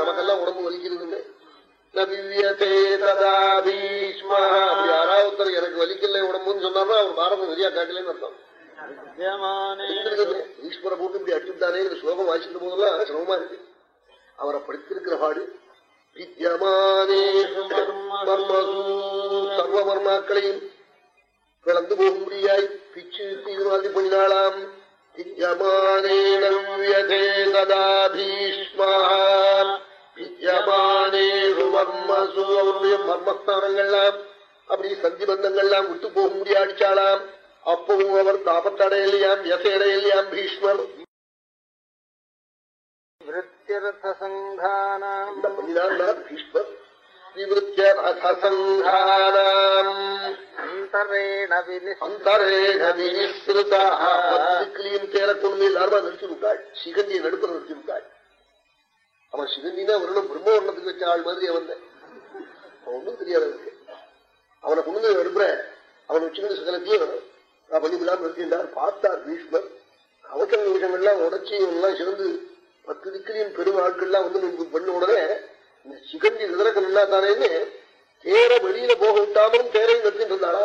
நமக்கெல்லாம் உடம்பு வலிக்கிறது இல்லை யாராவது எனக்கு வலிக்கல உடம்புன்னு சொன்னார்னா அவர் பாரதம் சரியா கேட்கலன்னு அர்த்தம். வித்யமானே ஈஸ்வர போட்டு இப்படி அடிச்சுட்டானே ஸ்லோகம் வாசிக்கிற போதெல்லாம் சிரமமா இருக்கு. அவரை படித்திருக்கிற பாடு வித்யமானேஷு மர்மசு சர்வ மர்மாக்களையும் பிளந்து போகும்படியாய் பிச்சு மாதிரி பண்ணினாளாம். வித்யமானேனே ததா பீஷ்மா மர்மஸ்தானங்கள்லாம் அப்படி சந்தி பந்தங்கள்லாம் விட்டு போக முடியாடிச்சாலாம் அப்பவும் அவர் தாபத்தடையலையாம் யசையடையலையாம் பீஷ்மர் பீஷ்மர் நிவத்திய ரசசங்கானாம் அந்தரேண வினிஸ் அவன் வினிஸ்ருதா பத்துக்களையும் தேர அவன் பிரம்மவர்ணத்துக்கு வச்ச ஆள் மாதிரி அவன் அவன் ஒன்றும் தெரியாது அவனுக்கு அவனை கொண்டு நடுப்புற அவன் வச்சுக்கிட்டு சகலத்தையும் நான் பண்ணி இருக்கின்றார். பார்த்தார் பீஷ்மர். கவச்ச நிமிஷங்கள்லாம் உடச்சி எல்லாம் சிறந்து பத்து திக்கிலையும் பெரும் ஆட்கள்லாம் வந்து நீங்க பண்ண உடனே இந்த சிகண்டி நிதரக்கம் தானேன்னு தேர வெளியில போக விட்டாமலும் தேரையும் நிறுத்திட்டு இருந்தாளா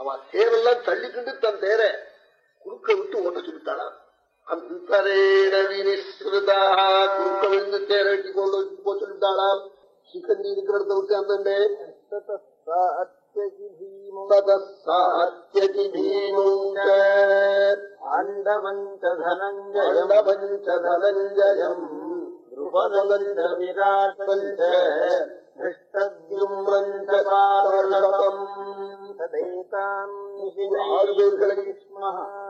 அவன் தேரெல்லாம் தள்ளிக்கிட்டு தன் தேரை குறுக்க விட்டு ஓட்ட சொல்லிட்டாளாம். அந்தரேட வினிஸ்ருதா குறுக்க விழுந்து தேர வெட்டி கொண்டு வச்சு போ சொல்லிட்டாளாம் சிகண்டி இருக்கிற இடத்த விட்டு அந்தண்டே ததசாத்யதி பீமும் ச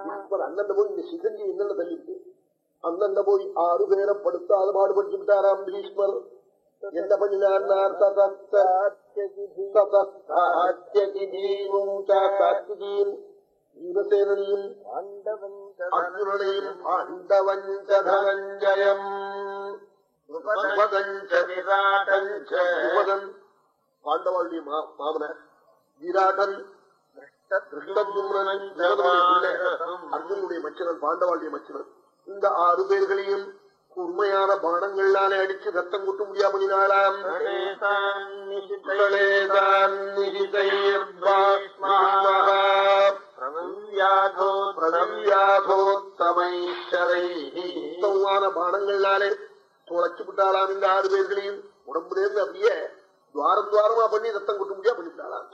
ஆண்டவஞ்ச தனஞ்சயம் பஞ்ச தனஞ்சயம் த்ருபதஞ்ச விராட்பஞ்ச திருஷ்டத்யும்ரஞ்ச பார்வதம் ததேதாம் ஆறு பேர்களை ஈஸ்வரன் அண்ணன் போய் இந்த சிகண்டி என்னென்ன தள்ளிட்டு அண்ணன் போய் ஆறு பேரை படுத்தாத பாடுபட்டு விட்டாராம் பீஷ்மர் என்ன பண்ணினார் வீரசேனையும் ஆண்டவஞ்ச அர்ஜுனனையும் பாண்டவஞ்ச தனஞ்சயம் த்ருபதஞ்ச அர்ஜுனுடைய மச்சனன் பாண்டவாளுடைய மச்சனன். இந்த ஆறு பேர்களையும் உண்மையான பானங்களாலே அடிச்சு ரத்தம் கொட்ட முடியா பண்ணினாளாம் ததேதாம் நிஷிதை குகளேதான் நிகிதைர்பாஷ்மஹ பிரமவ்யாதோ பிரதவியாதோத்தமைஷரைஹி. உத்தமமான பானங்களாலே துளைச்சு விட்டாளாம் இந்த ஆறு பேர்களையும். உடம்புலேருந்து அப்படியே துவாரம் துவாரமா பண்ணி ரத்தம் கொட்ட முடியா? பண்ணிவிட்டாளாம்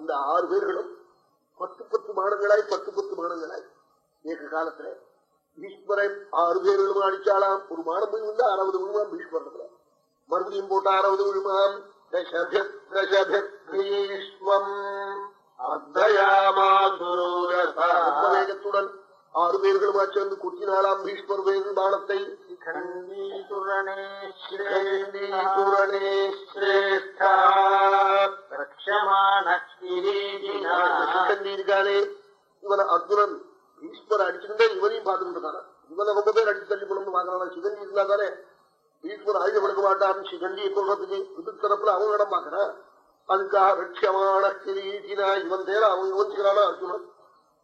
இந்த ஆறு பேர்களும் பத்து பத்து மாடங்களாய் பத்து பத்து மாடங்களாய் ஏக காலத்துல ஈஸ்வரை ஆறு பேர்களும் அடிச்சாலாம் ஒரு மாடம் போய் வந்து அறுபது விழுமாம் பீஷ்மரத்துல மறுபடியும் போட்டு அறுபது விழுமாம் தசபிர் தசபிர் பீஷ்மம் வேகத்துடன் ஆறு பேர்களுமா சேர்ந்து குத்தினாலாம் பீஷ்மர் வேறு பானத்தை இருக்கானே இவனை அர்ஜுனன் பீஷ்மர் அடிச்சுக்கிட்டே இவனையும் பார்த்துட்டு இருக்கானா இவனை ரொம்ப பேர் அடிச்சு தள்ளி போடணும்னு பாக்குறானா சிகண்டி இருந்தா தானே பீஷ்மர் ஆயுத கொடுக்க மாட்டான் சிகண்டியை கொள்றதுக்கு இது தரப்புல அவனிடம் பாக்குறான் அதுக்காக ரட்சியமான கிரீட்டினா இவன் தேர அவன் யோசிக்கிறானா அர்ஜுனன்?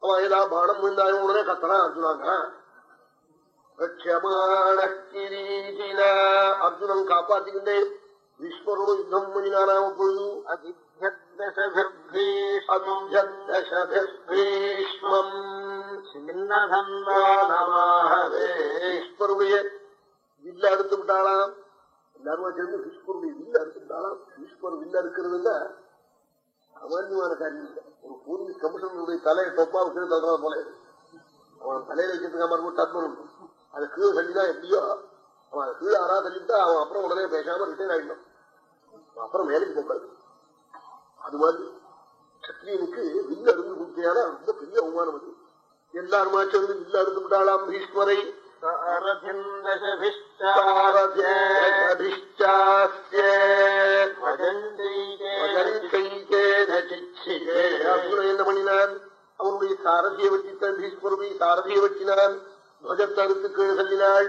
அவன் ஏதா பானம் விழுந்தாயும் உடனே கத்தனா அர்ஜுனாங்க ரட்சமான கிரீட்டினா அர்ஜுனன் காப்பாத்திக்கிட்டே விஸ்வரோட யுத்தம் பண்ணினானா பொழுது வில்ல எடுத்து விட்டாளாம் எல்லாரும் சேர்ந்து ஈஸ்வருடைய வில்ல இருக்கிறதாலும் ஈஸ்வர் வில்ல இருக்கிறதுல அமான்யமான காரியம் இல்லை. ஒரு போலீஸ் கமிஷனருடைய தலையை தொப்பா கீழே தள்ளுறது போல. அவன் தலையில வச்சிருக்க மாதிரி டத்மன் அதை கீழே தள்ளினா எப்படியோ அவன் அதை கீழே ஆறா தள்ளிட்டா அவன் அப்புறம் உடனே பேசாம ரிட்டையர் ஆயிடணும். அப்புறம் வேலைக்கு போகாது. அது மாதிரி சத்திரியனுக்கு வில்ல அருந்து கொடுத்தியானா ரொம்ப பெரிய அவமானம் அது. எல்லாருமா சேர்ந்து வில்ல அருந்து விட்டாளாம் பீஷ்மரை. அர்ஜுனன் என்ன பண்ணினான்? அவனுடைய சாரதியை வெட்டித்தான் பீஷ்மருடைய சாரதியை வெட்டினான். துவஜத்தை அறுத்து கீழே தள்ளினாள்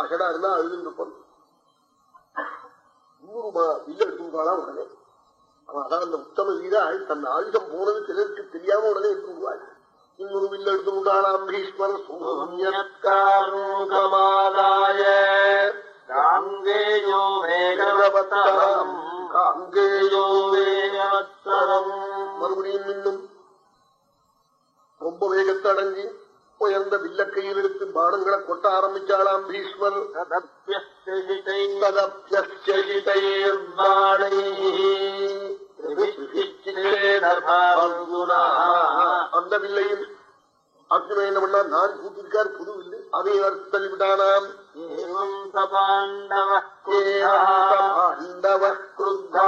அஷடா இருந்தா அழுதுன்னு நூறு வில்ல எடுத்துட்டாலாம் உடனே. அவன் அதான் அந்த உத்தம வீராள் தன் ஆயுதம் போனது சிலருக்கு தெரியாம உடனே எடுத்து விடுவாள் இன்னொரு வில்ல எடுத்து விட்டாளாம் பீஷ்மர் சூன்யத்காருகமாதாய காங்கேயோ வேகவத்தரம் காங்கேயோ வேகவத்தரம் மறுபடியும் இன்னும் ரொம்ப வேகத்தை அடைஞ்சு உயர்ந்த வில்ல கையில் எடுத்து பானங்களை கொட்ட ஆரம்பிச்சாளாம் பீஷ்மர் அந்த வில்லையில் அர்ஜுன என்ன பண்ணா நான் கூட்டிருக்கார் புது வில்லு அதை தள்ளிவிட்டானாம். பாண்டவ கிருத்தா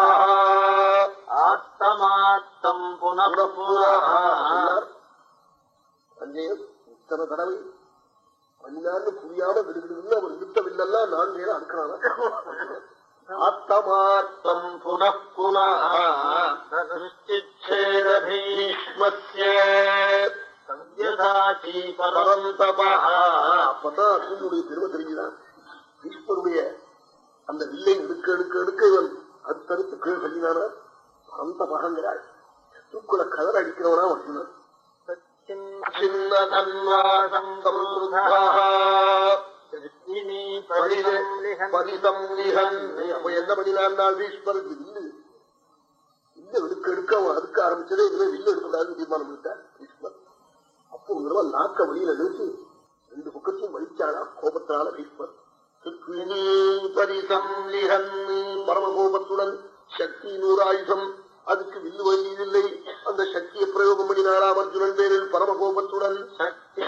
ஆத்தமாத்தம் புனப்புனார் சஞ்சயன் இத்தனை தடவை பண்ணினான்னு புரியாம விடுகிடுன்னு அவன் இழுத்த வில்லெல்லாம் நான் வேற அடுக்கிறானா ஆத்தமாத்தம் புனப்புனா அப்பதான் அர்ஜுனுடைய பெருமை தெரிஞ்சுதான். ஈஸ்வருடைய அந்த வில்லை எடுக்க எடுக்க எடுக்க இவன் அடுத்தடுத்து கீழ் பண்ணினானா அந்த பகங்கிறாள் சத்துக்குள்ள கதர் அடிக்கிறவனா அர்ஜுனன். சின்ன தன்வாசம் அப்ப என்ன பண்ணினான் ஈஸ்வருக்கு வில்லு வில்லு எடுக்க எடுக்க அவன் அடுக்க ஆரம்பிச்சதே இதுவே வில்லு எடுக்கக்கூடாதுன்னு தீர்மானம் பண்ணிட்டார் ஈஸ்வர் அப்போ ஒரு தடவை நாக்க வழியில நிறுத்தி ரெண்டு பக்கத்தையும் வலிச்சாளா கோபத்தால ஈஸ்வர் பரமகோபத்துடன் சக்தி நூறாயுதம் அதுக்கு வில்லு வழியில்லை அந்த சக்தியை பிரயோகம் பண்ணினாளாம் அர்ஜுனன் பேரில் பரமகோபத்துடன் சக்தி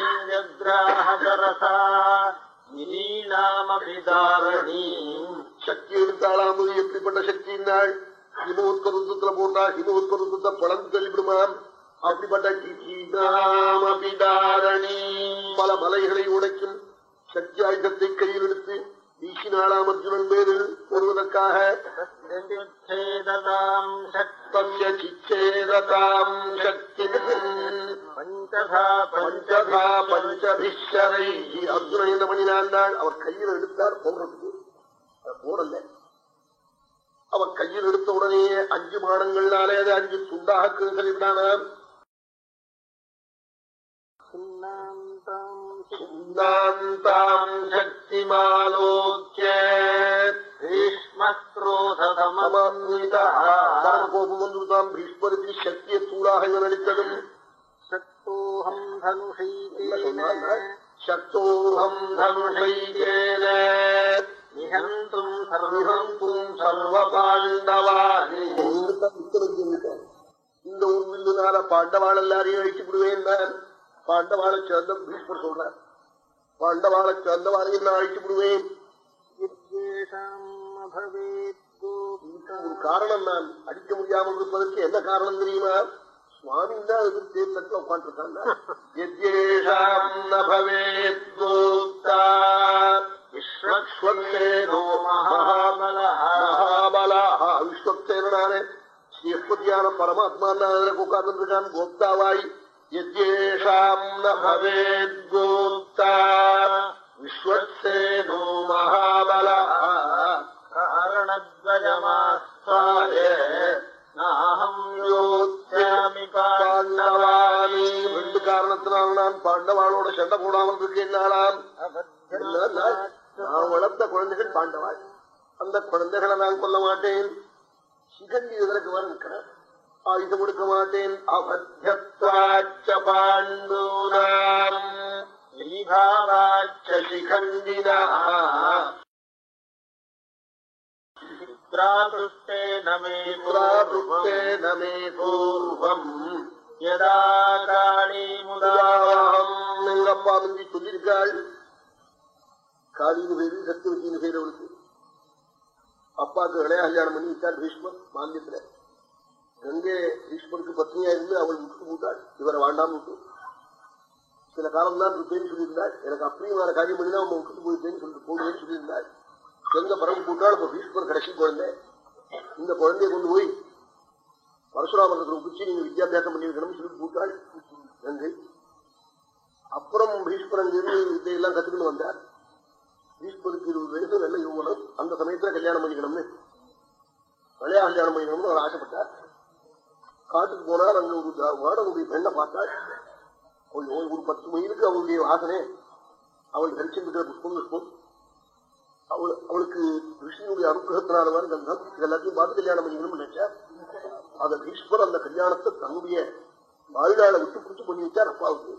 சக்தி எடுத்தாளாம் அது எப்படிப்பட்ட சக்தியினாள் ஹிமோத்கருத்தத்துல போட்டா ஹிமோத்கருத்தத்தை பழம் தள்ளிவிடுமாம் அப்படிப்பட்ட பல மலைகளை உடைக்கும் சக்தி ஆயுதத்தை கையில் எடுத்து வீசினாளாம் அர்ஜுனன் பஞ்சதா பஞ்சபிஷரை அர்ஜுனன் என்ன பண்ணினாள் அவர் கையில் எடுத்தார் போடுறதுக்கு. போடல. அவர் கையில் எடுத்த உடனே அஞ்சு மாடங்கள்னாலே அது அஞ்சு துண்டாக கிழிவிடானாம் சிந்தாந்தாம் சக்திமாலோக்கிய கோபம் வந்துதான் பீஷ்மருக்கு சக்தியை தூளாக இவன் அளித்ததும் சக்தோஹம் தனுஷைதேன சக்தோகம் தனுஷைதேன நிகந்தும் சர்வம் சர்வ பாண்டவானி இந்த ஒரு வில்லுனால பாண்டவாள் எல்லாரையும் அழிச்சு விடுவேன் பாண்டவாளை சேர்ந்த பீஷ்மர் சொல்றார். பாண்டவாளை சேர்ந்தவாளையும் நான் அழிச்சு விடுவேன். ஒரு காரணம் நான் அடிக்க முடியாமல் இருப்பதற்கு என்ன காரணம் தெரியுமா? சுவாமி தான் விஸ்வக்ஷேனோ மகாபலாக விஸ்வக்சேனானே ஸ்ரீஸ்பதியான பரமாத்மா உட்கார்ந்து இருக்கான் கோப்தாவாய். எத்யேஷாம் ந பவேத் கோப்தா விஸ்வக்சேனோ மகாபலாக காரணத்வயமாஸ்தாய நாஹம் யோத்யாமி பாண்டவானி ரெண்டு காரணத்தினால் நான் பாண்டவாளோட சண்டை போடாமல் இருக்கேன்னாலாம் நான் வளர்த்த குழந்தைகள் பாண்டவாள் அந்த குழந்தைகளை நான் கொல்ல மாட்டேன் சிகண்டி இதற்கு வர இருக்கிறேன் ஆயுதம் கொடுக்க மாட்டேன். ஸ்ரீபாவாச்ச சிகண்டினா பித்ராதுஷ்டேன மே புராபுத்தேன மே பூர்வம். யதா காளி முதாவஹம் உதாவகம் எங்க அப்பா முந்தி சொல்லியிருக்காள்? காளின்னு பேரு சத்துவத்தின்னு பேரு அவளுக்கு. அப்பாவுக்கு இளைய கல்யாணம் பண்ணி விட்டார் பீஷ்மர் மாந்தியத்துல கங்கை பீஷ்மருக்கு பத்னியா இருந்து அவள் விட்டு போட்டாள் இவரை வாண்டாம் விட்டு சில காலம் தான் இருப்பேன்னு சொல்லியிருந்தாள். எனக்கு அப்படியும் காரியம் பண்ணினா அவன் விட்டு போயிட்டேன்னு சொல்லிட்டு போடுவேன்னு சொல்லியிருந்தாள். கங்கை பரவு போட்டால் இப்ப பீஷ்மர் கடைசி குழந்தை. இந்த குழந்தைய கொண்டு போய் பரசுராமரத்துக்கு ஒப்பிச்சு நீங்க வித்தியாபியாசம் பண்ணிருக்கணும்னு சொல்லி போட்டாள். கங்கை அப்புறம் பீஷ்மரன் அங்கிருந்து இதையெல்லாம் கத்துக்கிட்டு வந்தார். பீஷ்மருக்கு இருபது வயசு நல்ல யுவனம் அந்த சமயத்துல கல்யாணம் பண்ணிக்கணும்னு. பழைய கல்யாணம் பண்ணிக்கணும்னு அவர் ஆசைப்பட்டார். காட்டுக்கு போனால் அங்க ஒரு வாடனுடைய பெண்ணை பார்த்தாள் ஒரு- பத்து மைலுக்கு அவளுடைய வாசனை. அவள் தரிச்சிருக்கிற புஷ்பம் புஷ்பம். அவள் அவளுக்கு ரிஷியுடைய அனுகிரகத்தினால மாதிரி கந்தம் இதெல்லாத்தையும் பார்த்து கல்யாணம் பண்ணிக்கணும்னு நினைச்சா அந்த பீஷ்மர் அந்த கல்யாணத்தை தன்னுடைய வாழ்நாளை விட்டு பிடிச்சு பண்ணி வச்சார் அப்பாவுக்கு.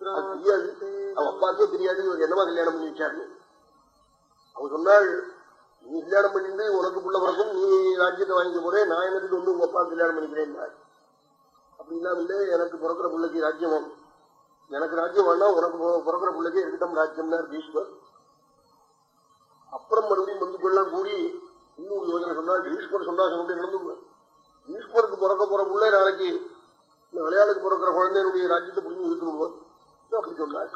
தெரியாது. அவ அப்பாவுக்கே தெரியாது இவர் என்னமா கல்யாணம் பண்ணி வச்சாரு அவன் சொன்னாள் நீ கல்யாணம் பண்ணிட்டு உனக்கு புள்ள பிறக்கும். நீ ராஜ்யத்தை வாங்கிக்க போறேன் நான் எனக்கு வந்து உங்க அப்பா கல்யாணம் பண்ணிக்கிறேன் அப்படின்னா இல்லை எனக்கு பிறக்கிற பிள்ளைக்கு ராஜ்யம் வேணும். எனக்கு ராஜ்யம் வேணா உனக்கு பிறக்கிற பிள்ளைக்கு இருக்கட்டும் ராஜ்யம்னா பீஷ்மர் அப்புறம் மறுபடியும் பந்துக்கள்லாம் கூடி இன்னும் யோஜனை சொன்னால் பீஷ்மர் சொன்னா சொல்லிட்டு நடந்து பீஷ்மருக்கு பிறக்க போற பிள்ளை நாளைக்கு இந்த விளையாட்டுக்கு பிறக்கிற குழந்தையினுடைய ராஜ்யத்தை புரிஞ்சு இருக்கணும் அப்படி சொன்னார்.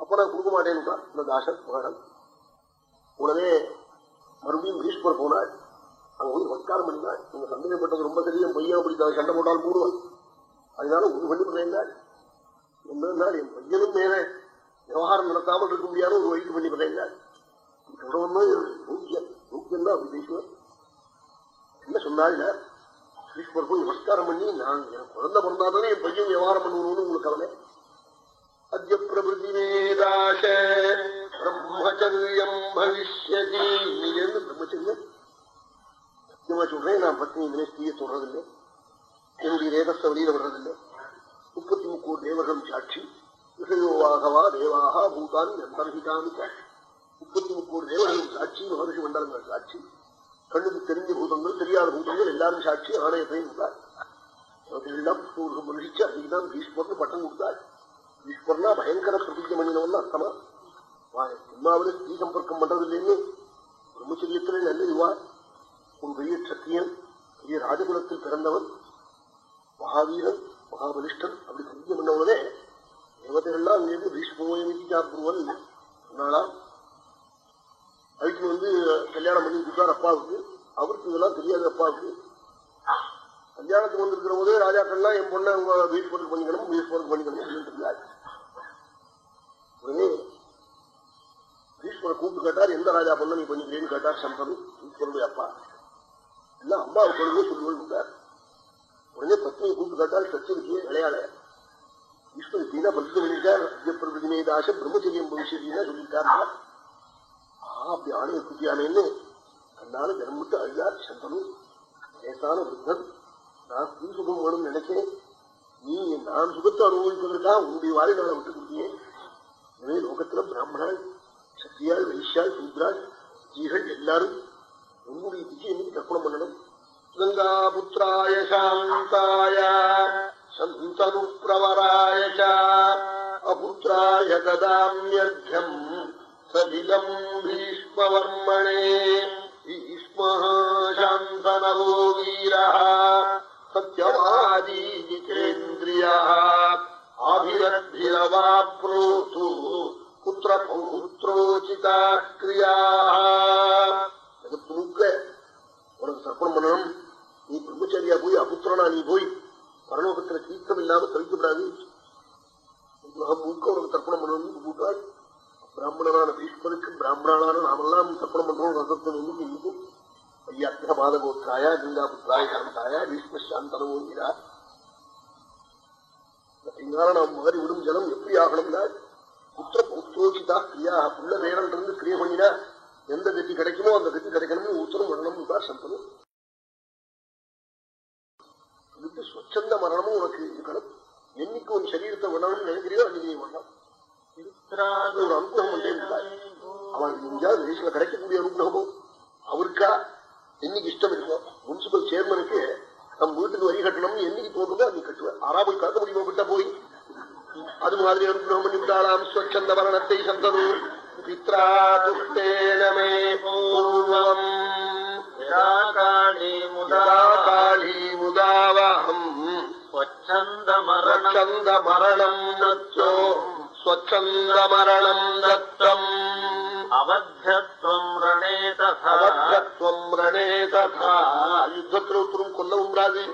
அப்ப நான் கொடுக்க மாட்டேன்னுட்டா இந்த தாசன் மகன். உடனே மறுபடியும் பீஷ்மர் போனார். அங்க போய் நமஸ்காரம் பண்ணினார். நீங்க சந்தேகப்பட்டது ரொம்ப தெரியும். பையன் அப்படி சண்டை போட்டால் போடுவான். அதனால ஒரு பண்ணி பண்ணேன் என்னன்னா என் பையனும் மேல விவகாரம் நடத்தாமல் இருக்க முடியாத ஒரு வழிக்கு பண்ணி பண்ணேன் நூக்கியம் நூக்கியம் தான் அப்படி பேசுவார்? என்ன சொன்னாள் பீஷ்மர் போய் நமஸ்காரம் பண்ணி நான் என் குழந்தை பிறந்தாதானே என் பையன் விவகாரம் பண்ணுவோம்னு உங்களுக்கு கவலை. அத்திய பிரபுதிமேதாச பிரம்மச்சரியம் பவிஷ்யதி இங்கிருந்து பிரம்மச்சரியம் சத்தியமா சொல்றேன் நான் பத்னி வினஸ்தியை சொல்றதில்லை என்னுடைய ரேதஸ்த வெளியில வர்றதில்லை முப்பத்தி முக்கோர் தேவர்கள் சாட்சி விஷயோவாகவா தேவாக பூதான் பூதானி சாட்சி முப்பத்தி முக்கோர் தேவர்களும் சாட்சி மகர்ஷி மண்டலங்கள் சாட்சி கண்ணுக்கு தெரிஞ்ச பூதங்கள் தெரியாத பூதங்கள் எல்லாரும் சாட்சி ஆணையத்தையும் கொடுத்தார் அவர்களெல்லாம் புஷ்பம் மகிழ்ச்சி அதுக்குதான் பீஷ்மர்னு பட்டம் கொடுத்தாள் ஈஸ்வரனா பயங்கர பிரதிஜை பண்ணினவன் அர்த்தமா சிம்மாவில ஸ்ரீ சம்பர்க்கம் பண்றது இல்லைன்னு பிரம்மச்சரியத்திலே நல்ல யுவா. உன் பெரிய சத்தியன் பெரிய ராஜகுலத்தில் பிறந்தவன் மகாவீரன் மகாபலிஷ்டன் அப்படி பிரதிஜை பண்ணவனே தேவதைகள்லாம் அங்கிருந்து பீஷ்மோயமிக்கு சாப்பிடுவன் சொன்னாலாம் அதுக்கு வந்து கல்யாணம் பண்ணி கொடுத்தார் அப்பாவுக்கு. அவருக்கு இதெல்லாம் தெரியாது அப்பாவுக்கு. கல்யாணத்துக்கு வந்திருக்கிற போதே ராஜாக்கள்லாம் என் பொண்ணை உங்க பீஷ்மருக்கு பண்ணிக்கணும் பீஷ்மருக்கு பண்ணிக்கணும் அப்படின்னு இருந்தார் உடனே ஈஸ்வர கூப்பிட்டு கேட்டார் எந்த ராஜா பொண்ணு நீ பண்ணிக்கிறேன்னு கேட்டார் சம்பது ஈஸ்வருடைய அப்பா. இல்ல அம்மா பொழுதே சொல்லுவார் உடனே பத்னியை கூப்பிட்டு கேட்டால் சச்சிருக்கியே விளையாட. ஈஸ்வரன் தீனா பரிசு பண்ணிட்டார் பிரதிமேதாச பிரம்மச்சரியம் பவிஷ்யத்தின்னா சொல்லியிருக்காரு. அப்படி ஆணைய குட்டியானேன்னு தன்னால ஜனம் அழியார் சந்தனு லேசான புத்தன் நான் ஸ்ரீ சுகம் வேணும்னு நினைச்சேன். நீ நான் சுகத்தை அனுபவிப்பதற்காக உன்னுடைய வாழ்நாளை விட்டு கொடுத்தியே எனவே லோகத்துல பிராமணன் சத்தியாள் வைஷ்யாள் சூத்ராள் ஸ்திரீகள் எல்லாரும் உன்னுடைய திசை இன்னைக்கு கற்பனம் பண்ணணும். கங்காபுத்திராய சாந்தாய சந்தனு பிரவராய அபுத்திராய கதாமியர்த்தம் சதிலம் பீஷ்மவர்மணே பீஷ்ம சாந்தனவோ வீர சத்யவாதி கிரியா கிரியா முழுக்க உனக்கு தர்ப்பணம் பண்ணணும் நீ பிரம்மச்சாரியா போய் அபுத்திரனா நீ போய் பரலோகத்துல தீர்க்கம் இல்லாம தவிக்கப்படாது। முழுக்க உனக்கு தர்ப்பணம் பண்ணணும்னு கூட்டாள் பிராமணனான பீஷ்மனுக்கு பிராமணனான நாமெல்லாம் தர்ப்பணம் பண்றோம் ரசத்தை வந்து இன்னும் ஐயாத்திர மாதகோத்ராயா கங்காபுத்ராய சாந்தாயா நாம் மாறி விடும் ஜலம் எப்படி ஆகணும்னா புத்திர கிரியா புள்ள வேடம் இருந்து கிரியை பண்ணினா எந்த கத்தி கிடைக்குமோ அந்த கத்தி கிடைக்கணும்னு உத்தரம் பண்ணணும் தான் இதுக்கு சொச்சந்த மரணமும் உனக்கு இருக்கணும். என்னைக்கு உன் சரீரத்தை விடணும்னு நினைக்கிறியோ அன்னைக்கு அது ஒரு அனுகிரகம் பண்ணே அவனுக்கு எங்கேயாவது தேசில கிடைக்கக்கூடிய அனுகிரகமோ அவருக்கா? என்னைக்கு இஷ்டம் இருக்கோ? முனிசிபல் சேர்மனுக்கு நம் வீட்டுக்கு வரி கட்டணும்னு என்னைக்கு தோணுதோ அன்னைக்கு கட்டுவேன். ஆறா போய் காக்க முடியுமா விட்டா போய் அது மாதிரி அனுகிரகம் பண்ணி விட்டாளாம் ஸ்வச்சந்த மரணத்தை சந்தது பித்ரா துஷ்டேனமே பூர்வம் காளி முதா காளி முதாவகம் ஸ்வச்சந்த மரணம் தத்தோ ஸ்வச்சந்த மரணம் தத்தம் அவத்தியத்வம் ரணே ததா அவத்வம் ரணே ததா யுத்தத்தில் ஒருத்தரும் கொல்லவும் ராது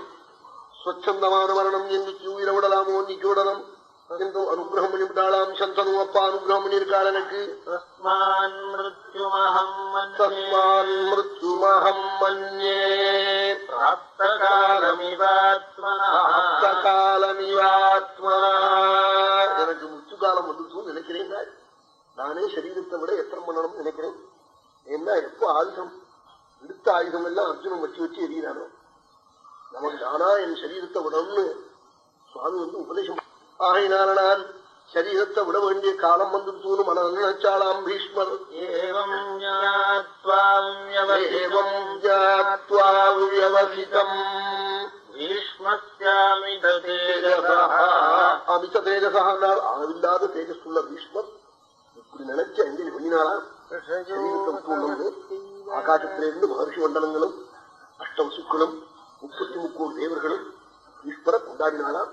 ஸ்வச்சந்தமான மரணம் என்னைக்கு உயிரை விடலாமோ இன்னைக்கு விடலாம் என்றும் அனுகிரகம் பண்ணிவிட்டாளாம் சந்தனும் அப்பா அனுகிரகம் பண்ணியிருக்காள் எனக்கு தஸ்மான் மிருத்யுமஹம் மன்யே எனக்கு முத்து காலம் வந்துச்சுன்னு நினைக்கிறேன் நான். சரீரத்தை விட எத்தனை பண்ணணும்னு நினைக்கிறேன் என்ன எப்போ ஆயுதம் எடுத்த ஆயுதம் எல்லாம் அர்ஜுனன் வச்சு வச்சு எறிகிறானோ நமக்கு நானா என் சரீரத்தை விடணும்னு சுவாமி வந்து உபதேசம் ஆகையினால நான் சரீரத்தை விட வேண்டிய காலம் வந்து தூணு மன நினைச்சாலாம் பீஷ்மர் அமித தேஜசா அளவில்லாத தேஜஸ்குள்ள பீஷ்மர். இப்படி நினைச்ச எங்க விட்டு ஆகாசத்திலிருந்து மகர்ஷி மண்டலங்களும் அஷ்டவசுக்களும் முப்பத்தி முக்கோடி தேவர்களும் ஈஸ்வர கொண்டாடினாளாம்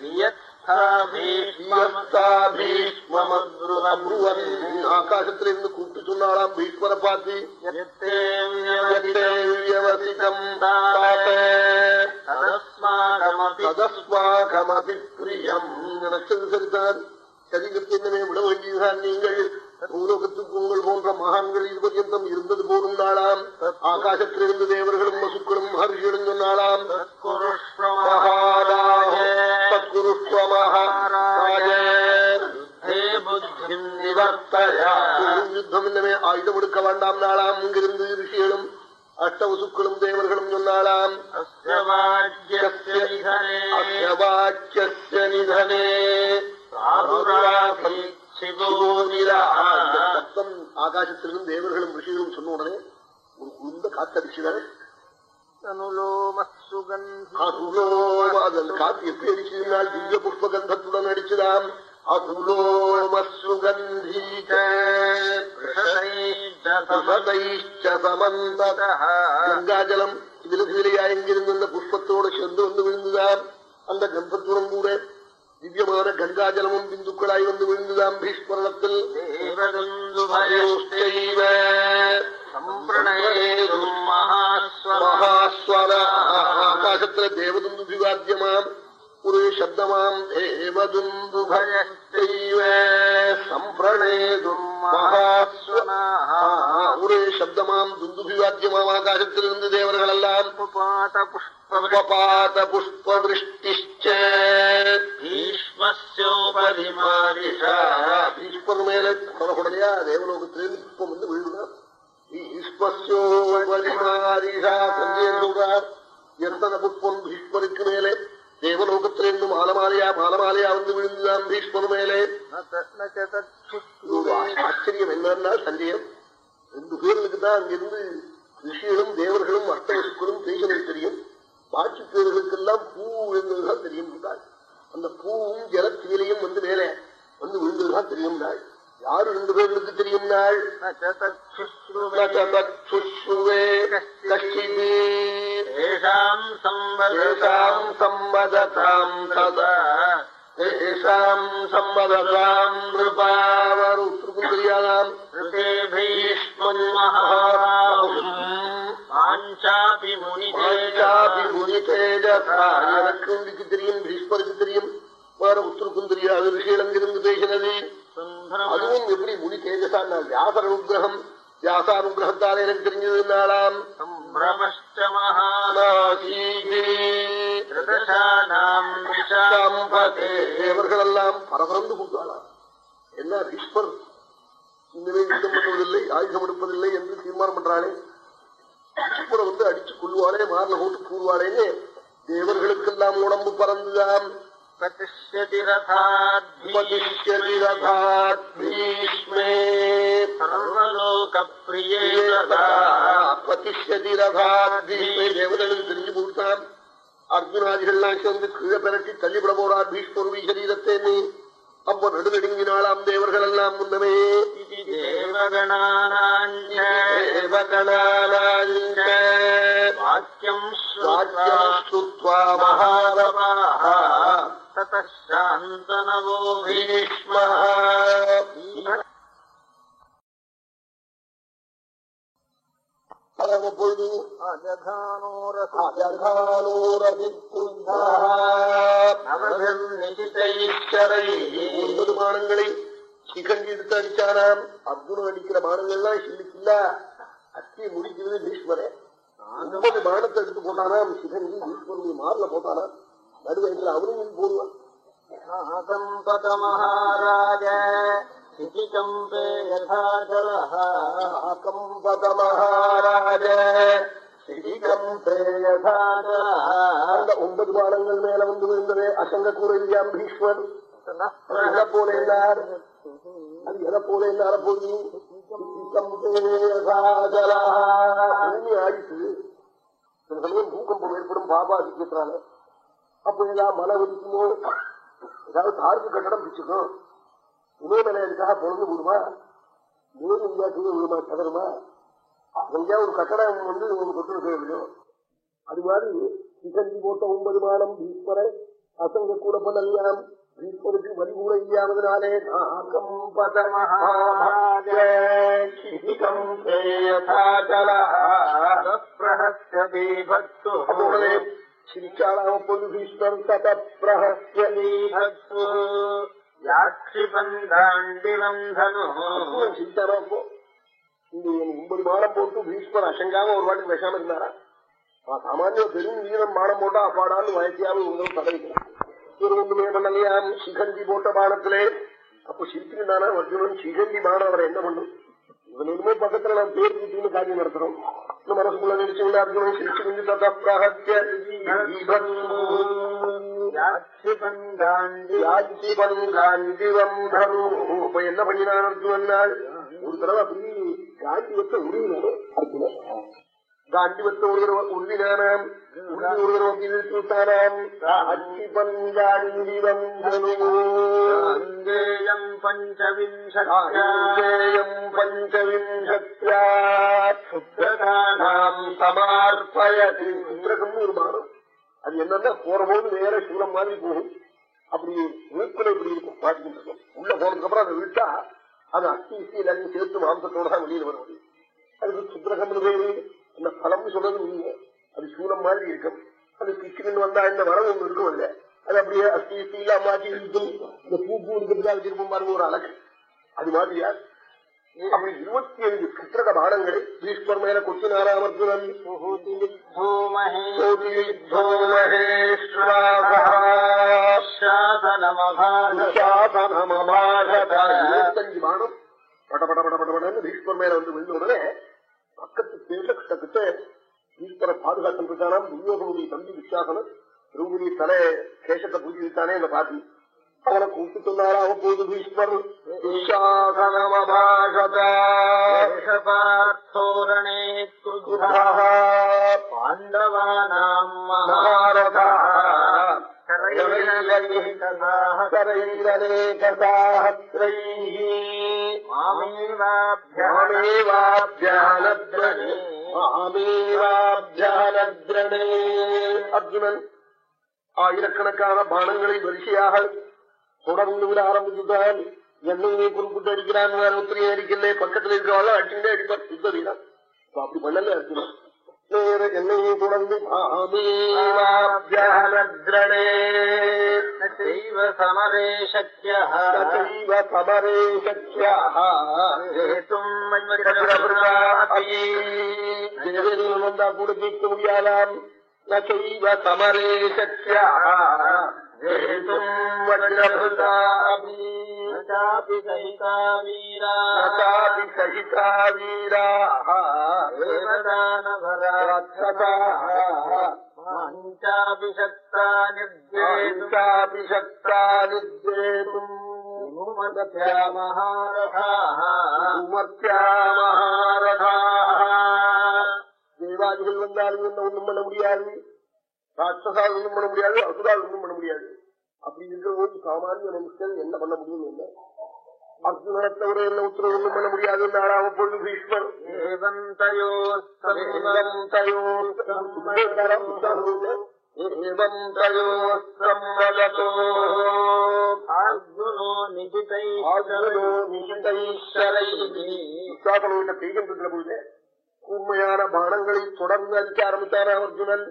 வியஸ்தா பீஷ்மமப்ருவன். ஆகாசத்திலிருந்து கூப்பிட்டு சொன்னாளாம் பீஷ்மரை பார்த்து யத்தே "யத்தே வியவசிதம் தாத ததஸ்மாகமபி பிரியம் நினைச்சது சரிதான் சரீரத்தை என்னமே விட வேண்டியதுதான் நீங்கள் பூலோகத்துக்கு உங்கள் போன்ற மகான்கள் இது பர்யந்தம் இருந்தது போலும் நாளாம் ஆகாசத்திலிருந்து தேவர்களும் வசுக்களும் மகர்ஷிகளும் நிவர்த்தயா யுத்தம் என்னமே ஆயுதம் எடுக்க வேண்டாம் நாளாம் இங்கிருந்து ரிஷிகளும் அஷ்டவசுக்களும் தேவர்களும் சொன்னாளாம் அஸ்ய வாக்கியஸ்ய நிகரே அஸ்யவாக்கியஸ்ய நிதனே சாதுராசி சத்தம் ஆகாசத்திலிருந்து தேவர்களும் ரிஷிகளும் சொன்ன உடனே ஒரு குழுந்த காத்தடிச்சுதானே அதன் காத்து எப்படி அடிச்சதுனால் திவ்ய புஷ்ப கந்தத்துடன் அடிச்சுதாம் கங்காஜலம் இதுல கீழையா எங்கிருந்து அந்த புஷ்பத்தோடு சேர்ந்து வந்து விழுந்துதான் அந்த கந்தத்துடன் கூட திவ்யமான கங்காஜலமும் பிந்துக்களாய் வந்து விழுந்துதாம் பீஷ்மரணத்தில் ஆகாசத்துல தேவதுந்து விவாத்தியமாம் ஒரு சப்தமாம் மகாஸ்வர ஒரு சப்தமாம் துந்துபிவாத்தியமாம் ஆகாசத்திலிருந்து தேவர்கள் எல்லாம் புஷ்ப பீஷ்மஸ்யோபரி மாரிஷா பீஷ்மர் மேல குடகுடையா தேவலோகத்திலிருந்து புஷ்பம் வந்து சஞ்சயன் சொல்றார் எத்தனை புஷ்பம் பீஷ்மருக்கு மேலே தேவலோகத்திலிருந்து மாலமாலையா மாலமாலையா வந்து விழுந்துதான் பீஷ்மர் மேலே ஆச்சரியம் என்னன்னா சஞ்சயம் ரெண்டு பேர்களுக்கு தான் அங்கிருந்து ரிஷிகளும் தேவர்களும் அஷ்டவசுக்களும் பேசுவது தெரியும் பாக்கி பேர்களுக்கெல்லாம் பூ விழுந்ததுதான் தெரியும் என்றாள். அந்த பூவும் ஜலத்தீலையும் வந்து மேலே வந்து விழுந்ததுதான் தெரியும் நாள் யாரு ரெண்டு பேர்களுக்கு தெரியும் நாள் ந ச தச்சுஸ்ருவே ந ச தச்சுஸ்ருவே யாருக்கு தெரியும் பீஷ்மருக்கு தெரியும். வேற ஒருத்தருக்கும் தெரியாது. ரிஷிகள் அங்கிருந்து பேசினது. அதுவும் எப்படி முனி தேஜசான் வியாச அனுகிரகம் வியாசானுகிரகத்தால் எனக்கு தெரிஞ்சதுனாலாம் இவர்களெல்லாம் பரபரந்து கொண்டாளாம். என்ன பீஷ்மர்? இனிமே யுத்தம் பண்ணுவதில்லை ஆயுதம் எடுப்பதில்லை என்று தீர்மானம் பண்றாளே. திருப்புற வந்து அடிச்சு கொள்வாளே மாறில போட்டு கூறுவாளேன்னு தேவர்களுக்கெல்லாம் உடம்பு பறந்துதான் தேவதனுக்கு தெரிஞ்சு கொடுத்தான் அர்ஜுனாதிகள்லாம் வந்து கீழே பெரட்டி தள்ளிவிட போறார். பீஷ்மருவி சரீரத்தை അപ്പൊ നെടുനെടുങ്ങിനാളാം ദേവർകളെല്ലാം മുന്നമേ വാക്യം ശ്രുവാ മഹാരവാ തതശാന്തനവോ ഭീഷ്മ അതൊരു അജഘാനോരഭിത്തു ஒன்பது பானங்களை சிகண்டி எடுத்து அடிச்சானாம் அர்ஜுனன் அடிக்கிற பானங்கள்லாம் சில்லுச்சில்லா அச்சியை முடிக்கிறது பீஷ்மரே. ஒன்பது பானத்தை எடுத்து போட்டானாம் சிகண்டி பீஷ்மருடைய மாறுல போட்டானாம் நடுவயத்துல அவனும் போடுவான். பதமஹாராஜ கம்பே யதாச்சல கம்பத மகாராஜ அந்த ஒன்பது பானங்கள் மேல வந்து விழுந்ததே அசங்க கூறியாம் பீஷ்மர் எதை போல எல்லார் அது எதை போல எல்லார போய் பூமி ஆடிச்சு சில சமயம் பூகம்பம் ஏற்படும் பாபா அதிகத்தினால அப்ப ஏதாவது மன வெடிக்குமோ ஏதாவது தாருக்கு கட்டடம் பிச்சுக்கும் இமயமலை அதுக்காக பொழுது விடுமா நேரு இந்தியா கீழே விடுமா கதருமா எங்கேயா ஒரு கட்டடம் வந்து ஒரு தொட்டிருக்கோ அது மாதிரி இசஞ்சு போட்ட ஒன்பது மானம் பீஸ்வரன் அசங்க கூட பண்ணலாம் பீஸ்வருக்கு வழிகூட இல்லாததுனாலே நாகம் பதமஹாஜலோடே சிரிச்சாளாம போது பீஸ்வர் தத பிரஹஸ்யீபந்தாண்டிலம் தனு. சிரிச்சாரா போ இந்த ஒன்பது மானம் போட்டு பீஷ்மர் அசங்காம ஒரு வாட்டி பேசாம இருந்தாரா? சாமானிய பெரும் வீரம் மானம் போட்டா அப்பாடான்னு வயத்தியாவது உங்களும் பதவிக்கிறார் இவர் ஒன்றுமே பண்ணலையாம் சிகந்தி போட்ட பானத்திலே அப்ப சிரிச்சிருந்தானா அர்ஜுனன் சிகந்தி பானம் அவரை என்ன பண்ணும் இவன் ஒன்றுமே பக்கத்துல நான் பேர் கூட்டின்னு காரியம் நடத்துறோம். மனசுக்குள்ள நடிச்சு அர்ஜுனன் சிரிச்சு கொண்டு என்ன பண்ணினான் அர்ஜுனன்? ஒரு தடவை அப்படி காண்டியத்தை உருவினோடு அர்த்தம் காண்டியத்தை ஒருவர் உருவினானாம் உருவி ஒருவர் வகித்தானாம் அச்சிபஞ்சாடிவம் அங்கேயம் பஞ்சவிஞ்சேயம் பஞ்சவிஞ்சத்யாம் சமார்ப்பயதி சுத்திரகம்னு ஒரு மாதம் அது என்னன்னா போற போது நேர சூழம் மாதிரி போகும் அப்படி மூக்கில் இப்படி இருக்கும் பாத்துக்கிட்டு உள்ள போனதுக்கு அப்புறம் அதை விட்டா அது அஸ்தி இஸ்தி எல்லாத்தையும் சேர்த்து மாம்சத்தோட தான் வெளியில வர முடியும் அதுக்கு சுப்ரகம்னு பேரு அந்த பழம்னு சொல்றது இல்லையே அது சூலம் மாதிரி இருக்கும் அது கிச்சுன்னு வந்தா இந்த மரம் ஒன்று இருக்கும் இல்ல அது அப்படியே அஸ்தி இஸ்தி இல்லாம மாற்றி இருக்கும் இந்த பூ பூ இருக்கிறதா வச்சிருப்போம் பாருங்க ஒரு அழகு அது மாதிரியா அப்படி இருபத்தி அஞ்சு கிருத்தக பானங்களை பீஷ்மர் மேல கொத்தினாரா அர்ஜுனன் இருபத்தஞ்சு பானம் பட பட பட பட படன்னு பீஷ்மர் மேல வந்து விழுந்த பக்கத்து சேர்ந்த கிட்ட கிட்ட பீஷ்மரை பாதுகாத்து விட்டானாம் துரியோகனுடைய தம்பி விசாசனம் திருவுடைய தலை கேசத்தை புரிஞ்சு விட்டானே பாட்டி. அவனை கூப்பிட்டுள்ளாராக போது பீஷ்மர் துஷாசனமபாஷதோரணே பாண்டவானாம் மகாரதா ஆயிரக்கணக்கான பானங்களை வரிசையாக தொடர்ந்து விட ஆரம்பிச்சுட்டான் என்னையே குறிப்பிட்டு அடிக்கிறான் ஒத்திரியை அடிக்கல. பக்கத்துல இருக்கிறவாள் அடிச்சுட்டே அடிப்பான். யுத்த வீரன் இப்ப அப்படி பண்ணல அர்ஜுனன் என்னையே தொடர்ந்து வந்தா கூட ஜெயிக்க முடியாதாம். நைவ சமரே சக்யாः ஜெயித்தும் வஜ்ரபிருதா அபி சாபி சகிதா வீரா நசாபி சகிதா வீராः ராட்சசால் ஒண்ணும் பண்ண முடியாது அசுரால் ஒண்ணும் பண்ண முடியாது. அப்படி இருக்கிற போது சாமானிய மனுஷன் என்ன பண்ண முடியும் என்ன? அர்ஜுனனை தவிர என்ன உத்தரவு ஒண்ணும் பண்ண முடியாது நாளாவ பொழுது பீஷ்மர். பெய்கின்ற பொழுது உண்மையான பானங்களை தொடர்ந்து அடிக்க ஆரம்பித்தார் அர்ஜுனன்.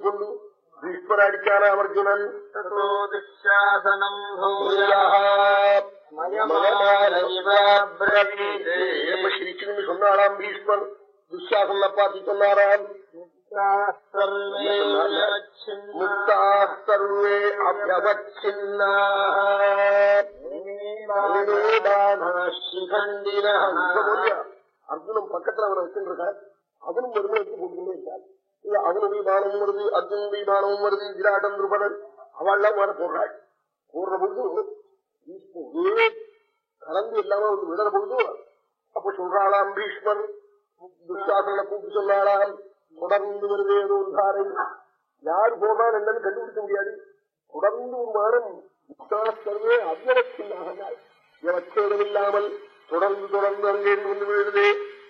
கொண்டு பீஷ்மர் அடித்தான அர்ஜுனன் ததோ துஷாசனம் எப்ப சிரிச்சுன்னு சொன்னாராம் பீஷ்மர் துஷாசன பார்த்து சொன்னாராம் முக்தா அர்ஜுனன் பக்கத்துல அவனை வச்சுருக்கார். அவனும் மருமை வச்சு போட்டுக்கொண்டே இருக்கார். இல்ல அவனுடைய பானமும் வருது அர்ஜுனுடைய பானமும் வருது விராட்டம் திருப்பதன் அவள்லாம் வர போடுறாள் போடுற பொழுது கலந்து இல்லாம வந்து விடுற பொழுது அப்ப சொல்றாளாம் பீஷ்மர் துஷாசனை கூப்பிட்டு சொன்னாலாம் தொடர்ந்து வருது ஏதோ ஒரு தாரை யார் போனால் என்னன்னு கண்டுபிடிக்க முடியாது. தொடர்ந்து ஒரு மானம் சர்வே அவ்வளச்சின்னாக இல்லாமல் தொடர்ந்து தொடர்ந்து அங்கே வந்து விழுது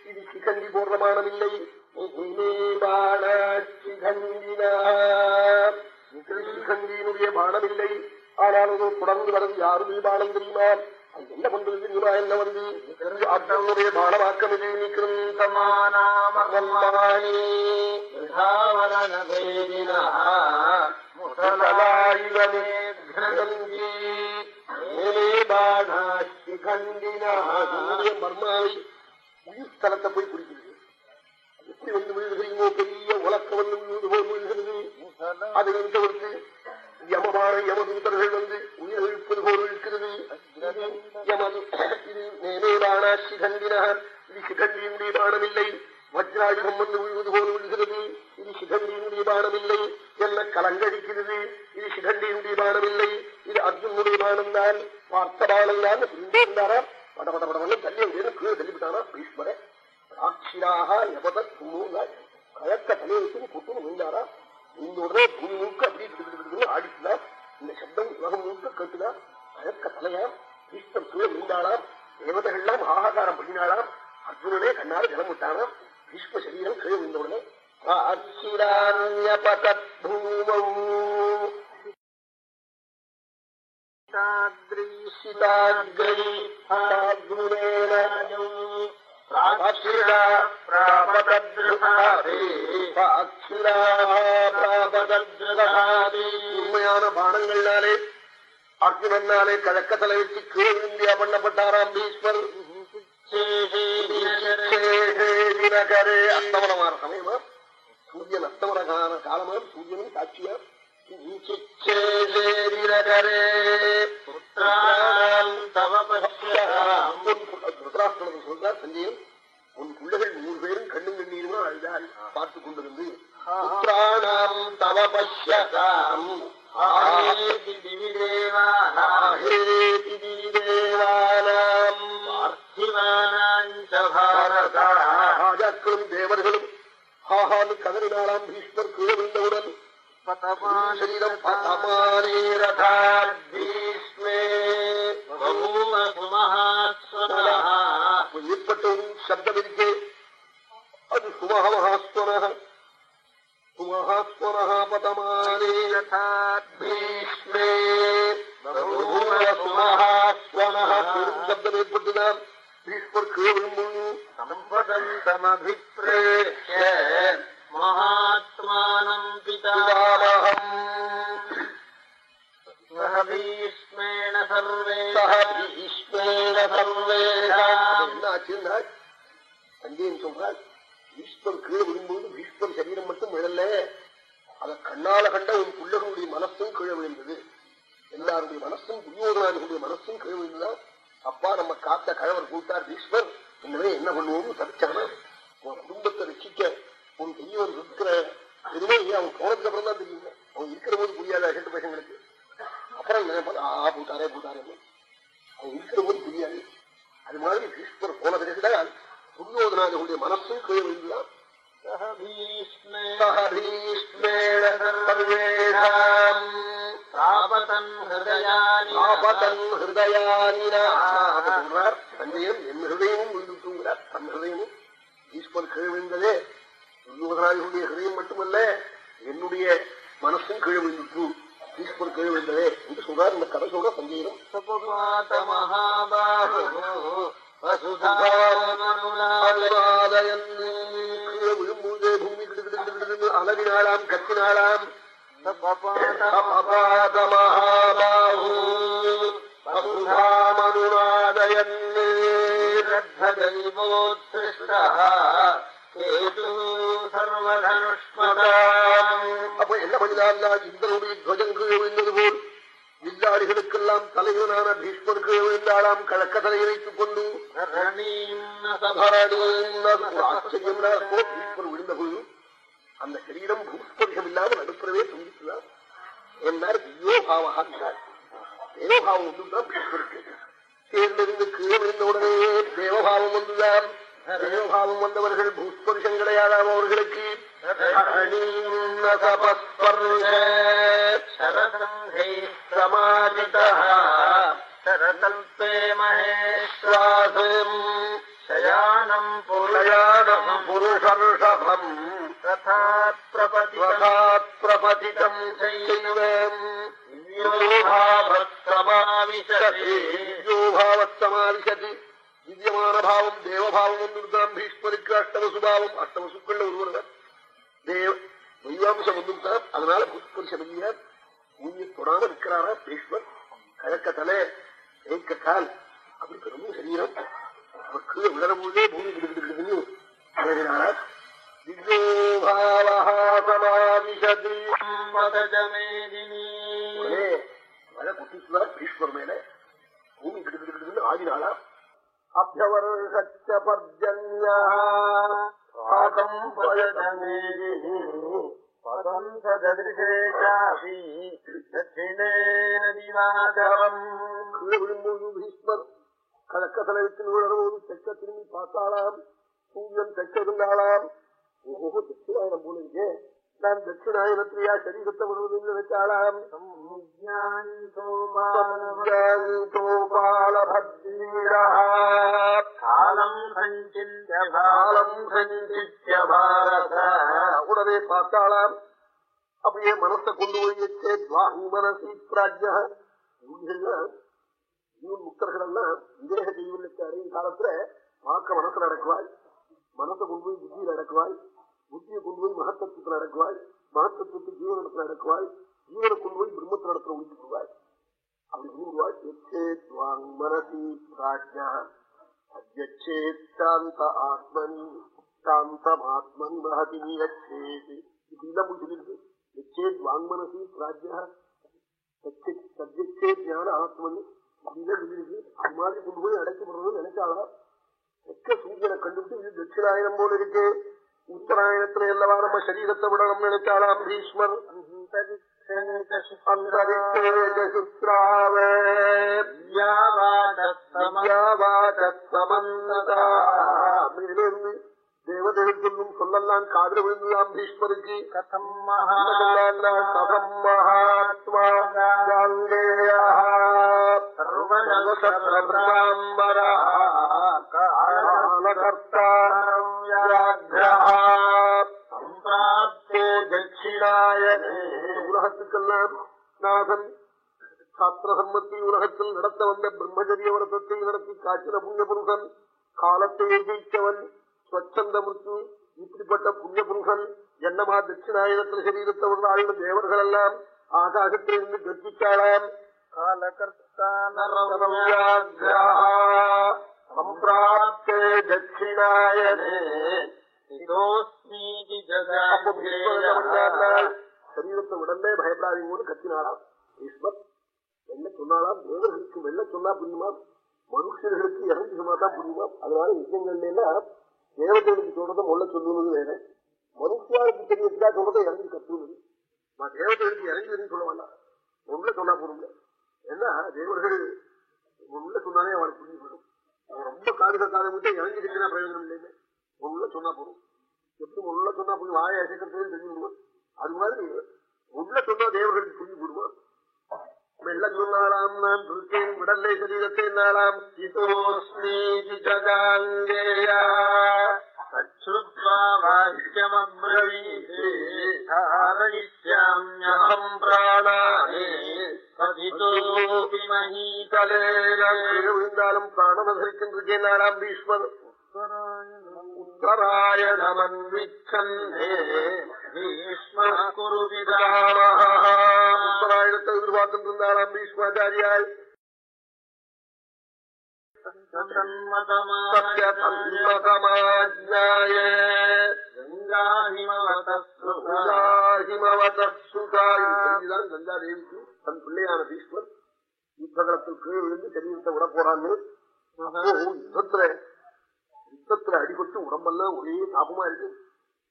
இது சிகண்டி போடுற பானம் இல்லை. சிகண்டியினுடைய பானம் இல்லை. ஆனால் தொடர்ந்து வரது யாருமே பானம் தெரியுமா? என்ன பண்றது? தெரியுமா என்ன வந்து? அர்ஜுனுடைய பானவாக்கம் இது மர்மாவை உயிர்த்தலத்தை போய் குடிக்கிறது எப்படி வந்து விழுகிறீங்களோ பெரிய உலக்க வந்து விழுது போல் விழுகிறது. அது தவிர்த்து யமமான யமதூதர்கள் வந்து உயிர் இழுப்பது போல் இருக்கிறது. இது மேலேதானா சிகண்டினார் இது சிகண்டியினுடைய பானமில்லை. வஜ்ராயுதம் வந்து உழுவது போல் விழுகிறது இது சிகண்டியினுடைய பானமில்லை. என்ன கலங்கடிக்கிறது. இது சிகண்டியினுடைய பானமில்லை. இது அர்ஜுனுடைய பானம் தான் பார்த்த பானம் தான் இருந்தாரா பட பட படவன்னு தள்ளி அங்கே கீழே தள்ளிவிட்டானா? பீஷ்மரே. சாட்சியாக எபத துண்ணூங்க கழக்க தலையை வச்சு குத்துன்னு விழுந்தாரா இந்த உடனே பூமி முழுக்க திடுதிடுன்னு ஆடிச்சுதான் இந்த சப்தம் உலகம் முழுக்க கேட்டுதா கழக்க தலையா பீஷ்மர் கீழே விழுந்தாளாம் தேவதைகள்லாம் ஆகாகாரம் பண்ணினாளாம் அர்ஜுனனே கண்ணால ஜலம் விட்டானாம் பீஷ்ம சரீரம் கீழே விழுந்த உடனே சாட்சிராண்யபதத் பூமௌ உண்மையான பானங்கள்னாலே அர்ஜுனன்னாலே கழக்க தலை வச்சு கீழே இந்தியா பண்ணப்பட்டாராம் தினகரே அஸ்தமனமான சமயமா? சூரியன் அஸ்தமனகான காலமா சூரியனும் சாட்சியா? தினகரே திருதராஷ்டிரன் சொல்றார் சஞ்சயன் உன் பிள்ளைகள் நூறு பேரும் கண்ணும் கண்ணீருமா அழுதாள் பார்த்து கொண்டிருந்து புத்திராணாம் தவ திவிதேவானாம் ராஜாக்களும் தேவர்களும் ஹாஹான்னு கதறினாளாம் பீஷ்மர் கீழே விழுந்தவுடன் पतमाने रथाद्भीष्मे बभूव सुमहास्वनः ஏற்பட்டதும் சப்தம் இருக்கே அது சுமக மகாஸ்வனக சுமகாஸ்வனக பதமானே ரதாத்மே சுமகாஸ்வனக பெரும் சப்தம் ஏற்பட்டுதான் பீஷ்மர் கேவலம் சம்பதம் தமபிப்ரே தேவபாவம் ஒன்றுன்ற இருக்கு தேர்ந்திருந்து கீழே விழுந்த உடனே தேவபாவம் வந்துதான் தேவபாவம் வந்தவர்கள் பூஸ்பருஷம் கிடையாதாம் அவர்களுக்கு. சரதல்பே மகேஸ்வாசம் சயானம் புருஷம் புருஷர்ஷபம். प्रपतितम् ஸ்வகாத் பிரபதிதம் செய்வம் दिव्योभावत्समाविशति திவ்யோபாவத்தமாதிசதி திவ்யமான பாவம் தேவபாவம் வந்துதான் பீஷ்மருக்கு அஷ்டவசுபாவம் அஷ்டவசுக்கள் ஒருவர் தேவ தெய்வாம்சம் வந்துதான் அதனால புஷ்பரிசம் இல்லையா பூமியை தொடாம இருக்கிறாரா பீஷ்மர் கழக்க தலை ஏக்க கால் அப்படி பெரும் சரீரம் அவர் கீழே விழறபோதே பூமி கிடுகிடுன்னு அழகினாரா குட்டிச்சுதான் பீஷ்மர் மேல பூமி கிடுகிடுன்னு ஆடினாளா அபியவர்ஷச்ச பர்ஜன்யா பதம் சததிருஷே சாபி தட்சிணேன திவாகரம் கீழே விழும்போது பீஷ்மர் கலக்க தலைவிட்டு விழும்போது தெற்க திரும்பி பார்த்தாளாம் சூரியன் தெற்க இருந்தாளாம் ஓஹோ தட்சிணாயனம் போல இருக்கே. நான் தட்சிணாயனத்திலேயா சரீரத்தை விடுவது நினைச்சாளாம் உடனே பார்த்தாளாம். அப்படியே மனசை கொண்டு போய் மனசி பிராஜ்ய. ஜீவன் முக்தர்கள் எல்லாம் விதேக ஜீவனுக்கு அடையும் காலத்துல பார்க்க மனசுல அடக்குவாய் மனசை கொண்டு போய் புத்தியில் அடக்குவாய் புத்தியை கொண்டு போய் மகத்தத்துவத்தில் அடக்குவாய் மகத்தத்துவத்தை ஜீவனத்தில் அடக்குவாய் ஜீவனை கொண்டு போய் பிரம்மத்தில் இடத்துல ஒழித்து விடுவாள் அப்படி கூறுவாய் எச்சேத்வாங் மனசி பிராஜ்யா அத்தியச்சேத் சாந்த ஆத்மனி. சாந்தமாத்மனி மகதி யச்சேத் இப்படிதான் போய் சொல்லிருக்கு எச்சேத் வாங்மனசி பிராஜ்யா சத்தியச்சே ஞான ஆத்மனி. அப்படிதான் சொல்லிருக்கு அது மாதிரி கொண்டு போய் அடைக்கப்படுறதுன்னு நினைச்சாளா எக்க சூரியனை கண்டுபிட்டு இது தட்சிணாயனம் போல இருக்கு. உத்தராயணத்துல எல்லாவா நம்ம சரீரத்தை விடணும் நினைச்சாளாம் பீஷ்மர் அந்தரிக்ஷே சுத்ராவே தேவதைகள் சொல்லும் சொல்லலாம் காதல விழுந்துதான் பீஷ்மருக்கு கதம் கதம் மகாத்மா காங்கேயா உலகத்துக்கெல்லாம் நாதன் சாஸ்திர சம்மத்தி உலகத்தில் நடத்த வந்த பிரம்மச்சரிய விரதத்தை நடத்தி காட்டின புண்ணிய புருஷன் காலத்தை ஜெயித்தவன் ஸ்வச்சந்த மிருத்து இப்படிப்பட்ட புண்ணிய புருஷன் என்னமா தட்சிணாயனத்தில் சரீரத்தை வாழ்ந்த தேவர்கள் எல்லாம் ஆகாசத்திலிருந்து கர்ப்பிச்சாளாம் சம்பிராப்தே தட்சிணாயனே சரீரத்தை உடனே பயப்படாதீங்கன்னு கத்தினாராம் பீஷ்மர் என்ன சொன்னாலாம் தேவர்களுக்கு வெள்ள சொன்னா புரியுமா மனுஷர்களுக்கு இறங்கி சொன்னாதான் புரியுமா அதனால விஷயங்கள்ல எல்லாம் தேவதைகளுக்கு சொல்றதை முள்ள சொல்லுவது வேற மனுஷாவுக்கு தெரியறதா சொல்றதை இறங்கி கத்துவது நான் தேவதைகளுக்கு இறங்கி சொல்ல வேண்டாம் உள்ள சொன்னா போடுங்க ஏன்னா தேவர்கள் உள்ள சொன்னாலே அவனுக்கு புரிஞ்சு அவன் ரொம்ப காது கத்தாத விட்டு இறங்கி இருக்கிறா பிரயோஜனம் இல்லைன்னு உள்ள சொன்னா போதும். எப்படி உள்ள சொன்னா புரியும் வாயை அசைக்கிறது தெரிஞ்சுடுவான் அது மாதிரி உள்ள சொன்னா தேவர்களுக்கு புரிஞ்சு போடுவான் வெள்ள சொன்னாலாம் நான் இருக்கேன் விடலை சரீரத்தை நாளாம் இதோஸ்மீதி ஜகாங்கேயா ாரயிஷ்யாம்யம் விழுந்தாலும் பிராணம் தரிக்கின்றிருக்கேன் நாளாம் பீஷ்மன் உத்தராயணமன்விச்சன்னே உத்தராயணத்தை எதிர்பார்த்துட்டு இருந்தாளாம் பீஷ்மாச்சாரியால் தன் பிள்ளையான பீஷ்மர் யுத்தகலத்தில் கீழே விழுந்து சரீரத்தை விட போறான்னு யுத்தத்துல யுத்தத்துல அடிபட்டு உடம்பெல்லாம் ஒரே தாபமா இருக்கு.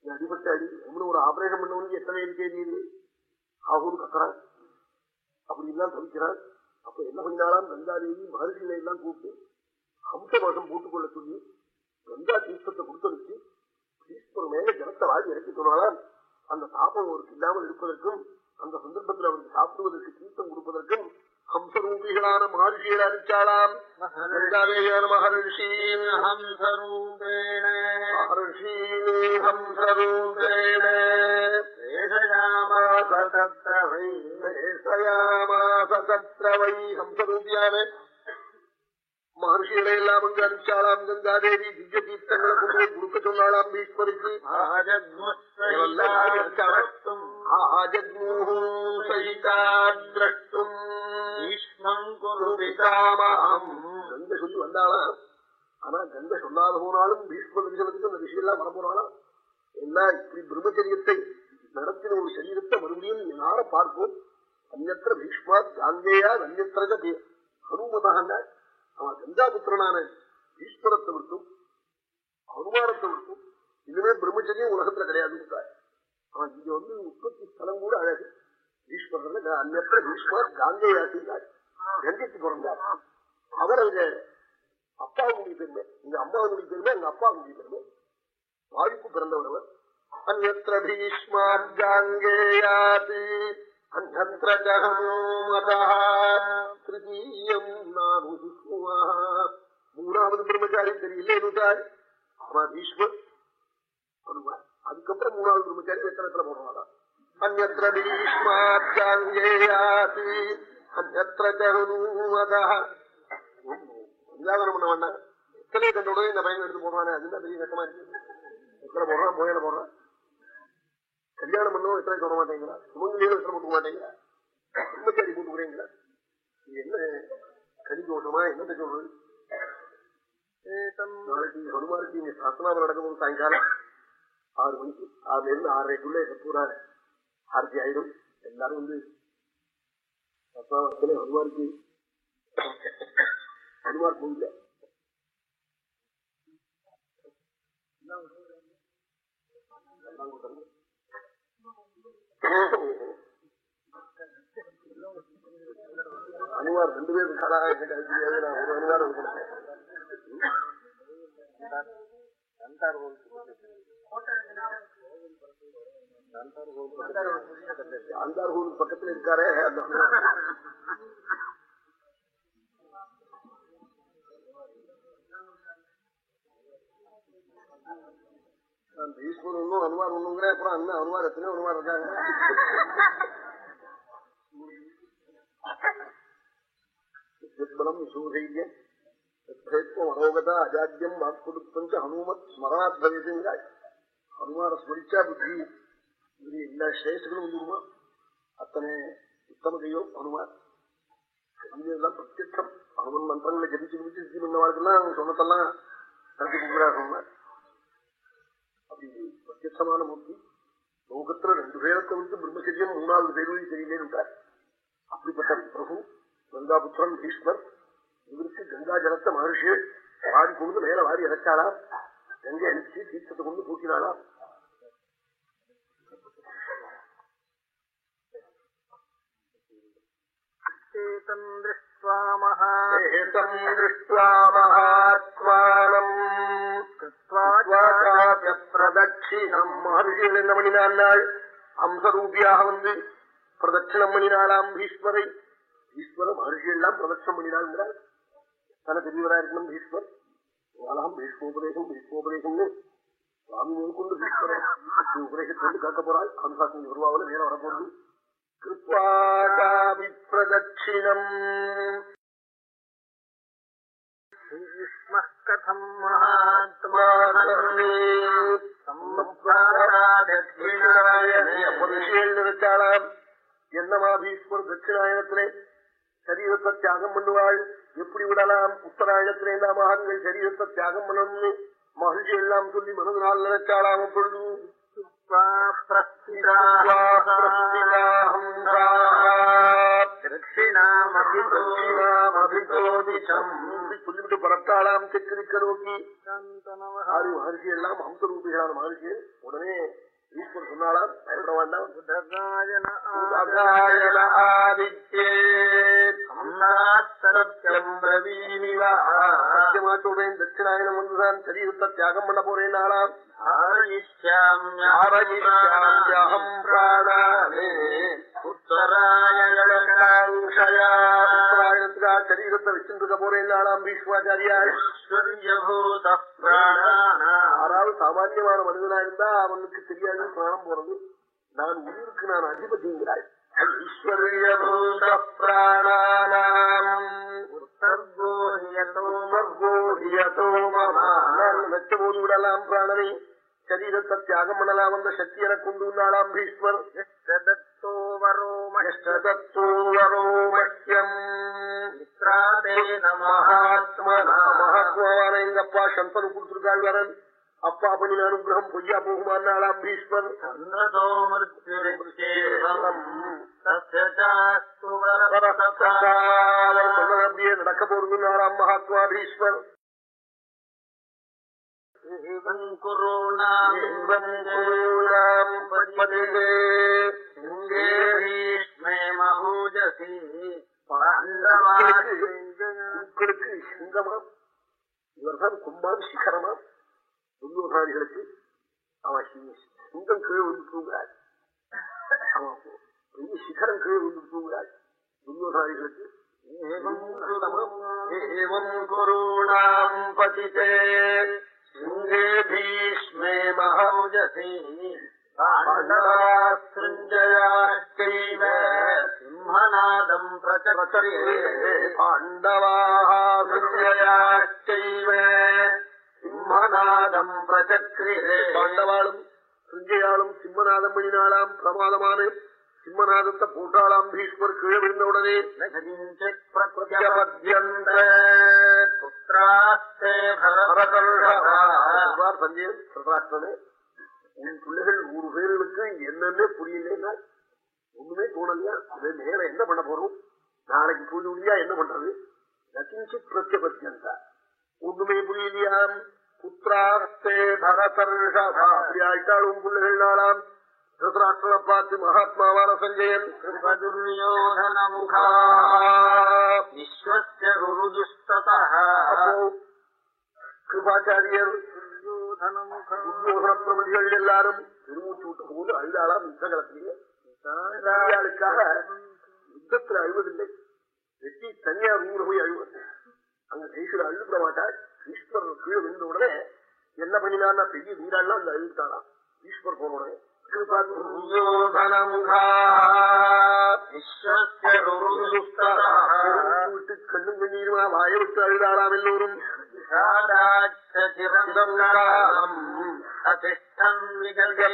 இந்த அடிபட்ட அடி நம்மளும் ஒரு ஆபரேஷன் பண்ணவனுக்கு எத்தனை இருக்கே ஆகும் கத்துறான். அப்படி எல்லாம் தவிக்கிறான். அப்ப என்ன பண்ணினாலாம் கங்காதேவி மகர்ஷிகளை எல்லாம் கூப்பிட்டு அம்ச வருஷம் போட்டுக்கொள்ள சொல்லி கங்கா தீர்த்தத்தை கொடுத்தனுச்சு பீஷ்மர் மேல ஜலத்தை வாங்கி இறக்கி சொன்னாலாம் அந்த தாபம் அவருக்கு இல்லாமல் இருப்பதற்கும் அந்த சந்தர்ப்பத்தில் அவருக்கு சாப்பிடுவதற்கு தீர்த்தம் கொடுப்பதற்கும் ஹம்சரூபிகளான மகர்ஷிகளை அனுப்பிச்சாலாம் கங்காதேவியான மகர்ஷி. ஹம்சரூபேண. மகர்ஷீனே ஹம்சரூபேண. வை ஹம்சரூபியான மகர்ஷிகளை எல்லாம் அங்கு அனுப்பிச்சாலாம் கங்காதேவி திவ்ய தீர்த்தங்களை கொண்டு கொடுக்க சொன்னாலாம் பீஷ்மருக்கு ஆஜக்மூஹூ சகிதா திரஷ்டும் கங்கை சொல்லி வந்தாலாம் ஆனா கங்கை சொல்லாத போனாலும் பீஷ்ம தரிசனத்துக்கு அந்த விஷயம் எல்லாம் வரப்போனாலாம் என்ன இப்படி பிரம்மச்சரியத்தை நடத்தின ஒரு சரீரத்தை மறுபடியும் யார பார்ப்போம் அந்நத்திர பீஷ்மா காங்கேயா அந்நத்திரக ஹனுமதாங்க அவன் கங்காபுத்திரனான ஈஸ்வரத்தை விட்டும் அனுமானத்தை விட்டும் இதுவே பிரம்மச்சரியம் உலகத்துல கிடையாது ஆனா இங்க வந்து உற்பத்தி ஸ்தலம் கூட அழகு. பீஷ்மர் அந்நற்ற பீஷ்மர் காங்கேயாசிந்தார் கங்கைக்கு பிறந்தார். அவர் அங்க அப்பாவுடைய பெருமை. எங்க அம்மாவுடைய பெருமை எங்க அப்பாவுடைய பெருமை. வாய்ப்பு பிறந்தவர் அவர். அந்நற்ற பீஷ்மார்காங்கேயாத் காங்கேயாது மூணாவது பிரம்மச்சாரி தெரியல சார். ஆமா பீஷ்மர். அனுமார். அதுக்கப்புறம் மூணாவது பிரம்மச்சாரி வெத்தனத்துல போடுவாரா அந்நத்திர பீஷ்மார்காங்கேயாத் அந்நத்திர ஜகனூமதா நிராகரம் பண்ண வேண்டாம் எத்தனை கண்டோட இந்த பையன் எடுத்து போடுவானே அதுதான் பெரிய கஷ்டமா இருக்கு. எத்தனை போடுறான் போயில போடுறான் கல்யாணம் பண்ணவும் எத்தனை சொல்ல மாட்டேங்கிறா? சுமங்கலியும் எத்தனை போட்டுக்க மாட்டேங்கிறா? பிரம்மச்சாரி போட்டுக்கிறீங்களா இது என்ன என்னத்தை சொல்றது நாளைக்கு ஹனுமாருக்கு இங்க சாஸ்திராமம் நடக்கும் சாயங்காலம். ஆறு மணிக்கு ஆறுல இருந்து ஆறரைக்குள்ள பூரா ஆர்த்தி ஆயிடும் எல்லாரும் வந்து சாஸ்திராமத்துல ஹனுமாருக்கு ஹனுமார் கோவில அனுமார் ரெண்டு பேரும் இருக்காளா எனக்கு அது? தெரியாது நான் ஒரு அனுமார் இருக்கிறேன் அந்தார் கோவில் பக்கத்துல இருக்காரே அந்த அனுமார். அந்த அனுமார் ஒண்ணுங்கிற அப்புறம் அண்ணன் அனுமார் எத்தனையோ அனுமார் இருக்காங்க யத்பலம் அரோகதா அஜாத்தியம் ஹனுமத் ஸ்மரணாத் பவேதுங்கிறாய் ஹனுமான ஸ்மரிச்சா புத்தி. இது எல்லா ஸ்ரேஷ்டங்களும் வந்துருமா? அத்தனை உத்தம கையோ ஹனுமான் இதெல்லாம் பிரத்யட்சம். ஹனுமன் மந்திரங்களை ஜபிச்சு ஜபிச்சு சித்தி பண்ணவாளுக்கெல்லாம் அவங்க சொன்னதெல்லாம் நடத்தி கொடுக்குறாரு ஹனுமான் அப்படி பிரத்யட்சமான மூர்த்தி. லோகத்துல ரெண்டு பேரத்தை வந்து பிரம்மச்சரியம் மூணாவது பேர் வழி தெரியலேன்னு அப்படிப்பட்ட பிரபு கங்காபுத்திரன் பீஷ்மர் இவருக்கு கங்கா ஜலத்தை மகர்ஷியை வாரி கொண்டு மேல வாரி இறச்சாளா எங்க அழிச்சு தீட்சத்தை கொண்டு பூட்டினானா ஏதம் திருஷ்டுவா மகாத்மானம். பிரதட்சிணம் மகர்ஷிகள் என்ன பண்ணினாள் அம்சரூபியாக வந்து பிரதட்சிணம் பண்ணினாளாம் பீஸ்வரை ஈஸ்வர மகர்ஷியெல்லாம் பிரதட்சணம் பண்ணினாள் தன தெரியவரா இருக்கணும் இதெல்லாம் பீஷ்மோபதேசம் பீஷ்மோபதேசம்னு சுவாமி மேற்கொண்டு நீ உபதேசத்தை வந்து கேட்க போறாய் ராமசாஸ்திரி வருவாவில் நேரம் வரப்போறது கிருப்பாகாபி என்னமா பீஷ்மர் தட்சிணாயனத்திலே சரீரத்தை தியாகம் பண்ணுவாள்? எப்படி விடலாம்? உத்தராயணத்திலே எல்லா மகான்கள் சரீரத்தை தியாகம் பண்ணணும்னு மகிழ்ச்சி எல்லாம் சொல்லி மனதினால் நினைச்சாளாம் அப்பொழுது? சொல்லிவிட்டு பரத்தாளாம் தெற்கு நோக்கி. ஆறு மகர்ஷி எல்லாம் ஹம்சரூபிகளான மகர்ஷிகள் உடனே ஈஸ்வர் சொன்னாலாம் பயப்பட வேண்டாம் சத்தியமா சொல்றேன். தட்சிணாயனம் வந்துதான் சரீரத்தை தியாகம் பண்ண போறேன் நாளாம். ஆரயிஷ்யாம்யஹம் பிராணானே உத்தராயணத்துக்காக வச்சிருக்க போறேன் நாளாம் பீஷ்மாச்சாரியாள் யாராவது சாமானியமான மனிதனா இருந்தா அவனுக்கு தெரியாது பிராணம் போறது. நான் உயிருக்கு நான் அதிபதிங்கிறாய். ஈஸ்வரியபூத பிராணானாம் போது விடலாம் பிராணனை. சரீரத்தை தியாகம் பண்ணலாம் அந்த சக்தி எனக்கு உண்டு நாளாம் பீஷ்மர் மகாத்மாவான எங்க அப்பா சந்தனு கொடுத்திருக்காள் வரன் அப்பா பண்ணின அனுகிரகம் பொய்யா போகுமான் நாளாம் பீஷ்மர் அப்படியே நடக்க போறது நாளாம் மகாத்மா பீஷ்மர் மக்களுக்கு சிங்கமாம் இவர்தான் கும்பான் சிகரமாம் துரியோதாரிகளுக்கு அவன் சிங்கம் கீழே வந்து தூங்குறாள் அவன் பெரிய சிகரம் கீழே வந்து தூங்குறாள் துரியோதாரிகளுக்கு ஏவம் குருணாம் பதிதே சிங்கே பீஷ்மே மகௌஜசி சிம்மநாதம் பிரச்சரி பாண்டவாः சிம்மநாதம் பிரச்சக்ரியே பாண்டவாளும் சஞ்சயாளும் சிம்மநாதம் பண்ணினாளாம் பிரமாதமான சிம்மநாதத்தை போட்டாளாம் பீஷ்மர் கீழே விழுந்த உடனே சஞ்சயன் பிரதாஷ்டனே உன் பிள்ளைகள் நூறு பேர்களுக்கு என்னன்னு புரியலன்னா ஒண்ணுமே தோணலையா? அது நேரம் என்ன பண்ண போறோம்? நாளைக்கு முடியா என்ன பண்றது? நகிஞ்சித் பிரத்யபத்தியந்தா ஒண்ணுமே புரியலையாம் புத்திராஸ்தே பரதர்ஷபா அப்படி ஆயிட்டாள் உன் திருதராஷ்டிர பார்த்து மகாத்மாவான சஞ்சயன் கிருபாச்சாரியர் துரியோதன பிரபதிகள் எல்லாரும் திருமூச்சு விட்டு போது அழுதாளா யுத்த காலத்திலேயே யுத்தத்துல அழுவதில்லை வெட்டி தனியார் ஊர்ல போய் அழுவது அங்க கைசுல அழுத மாட்டாள் ஈஸ்வரன் கீழே விழுந்த உடனே என்ன பண்ணினான்னா பெரிய வீடாள்லாம் அந்த அழுவிட்டாளாம் ஈஸ்வர் போன விட்டு கண்ணும் கண்ணீருமா எல்லோரும் அதிஷ்டம் நிகழ்கள்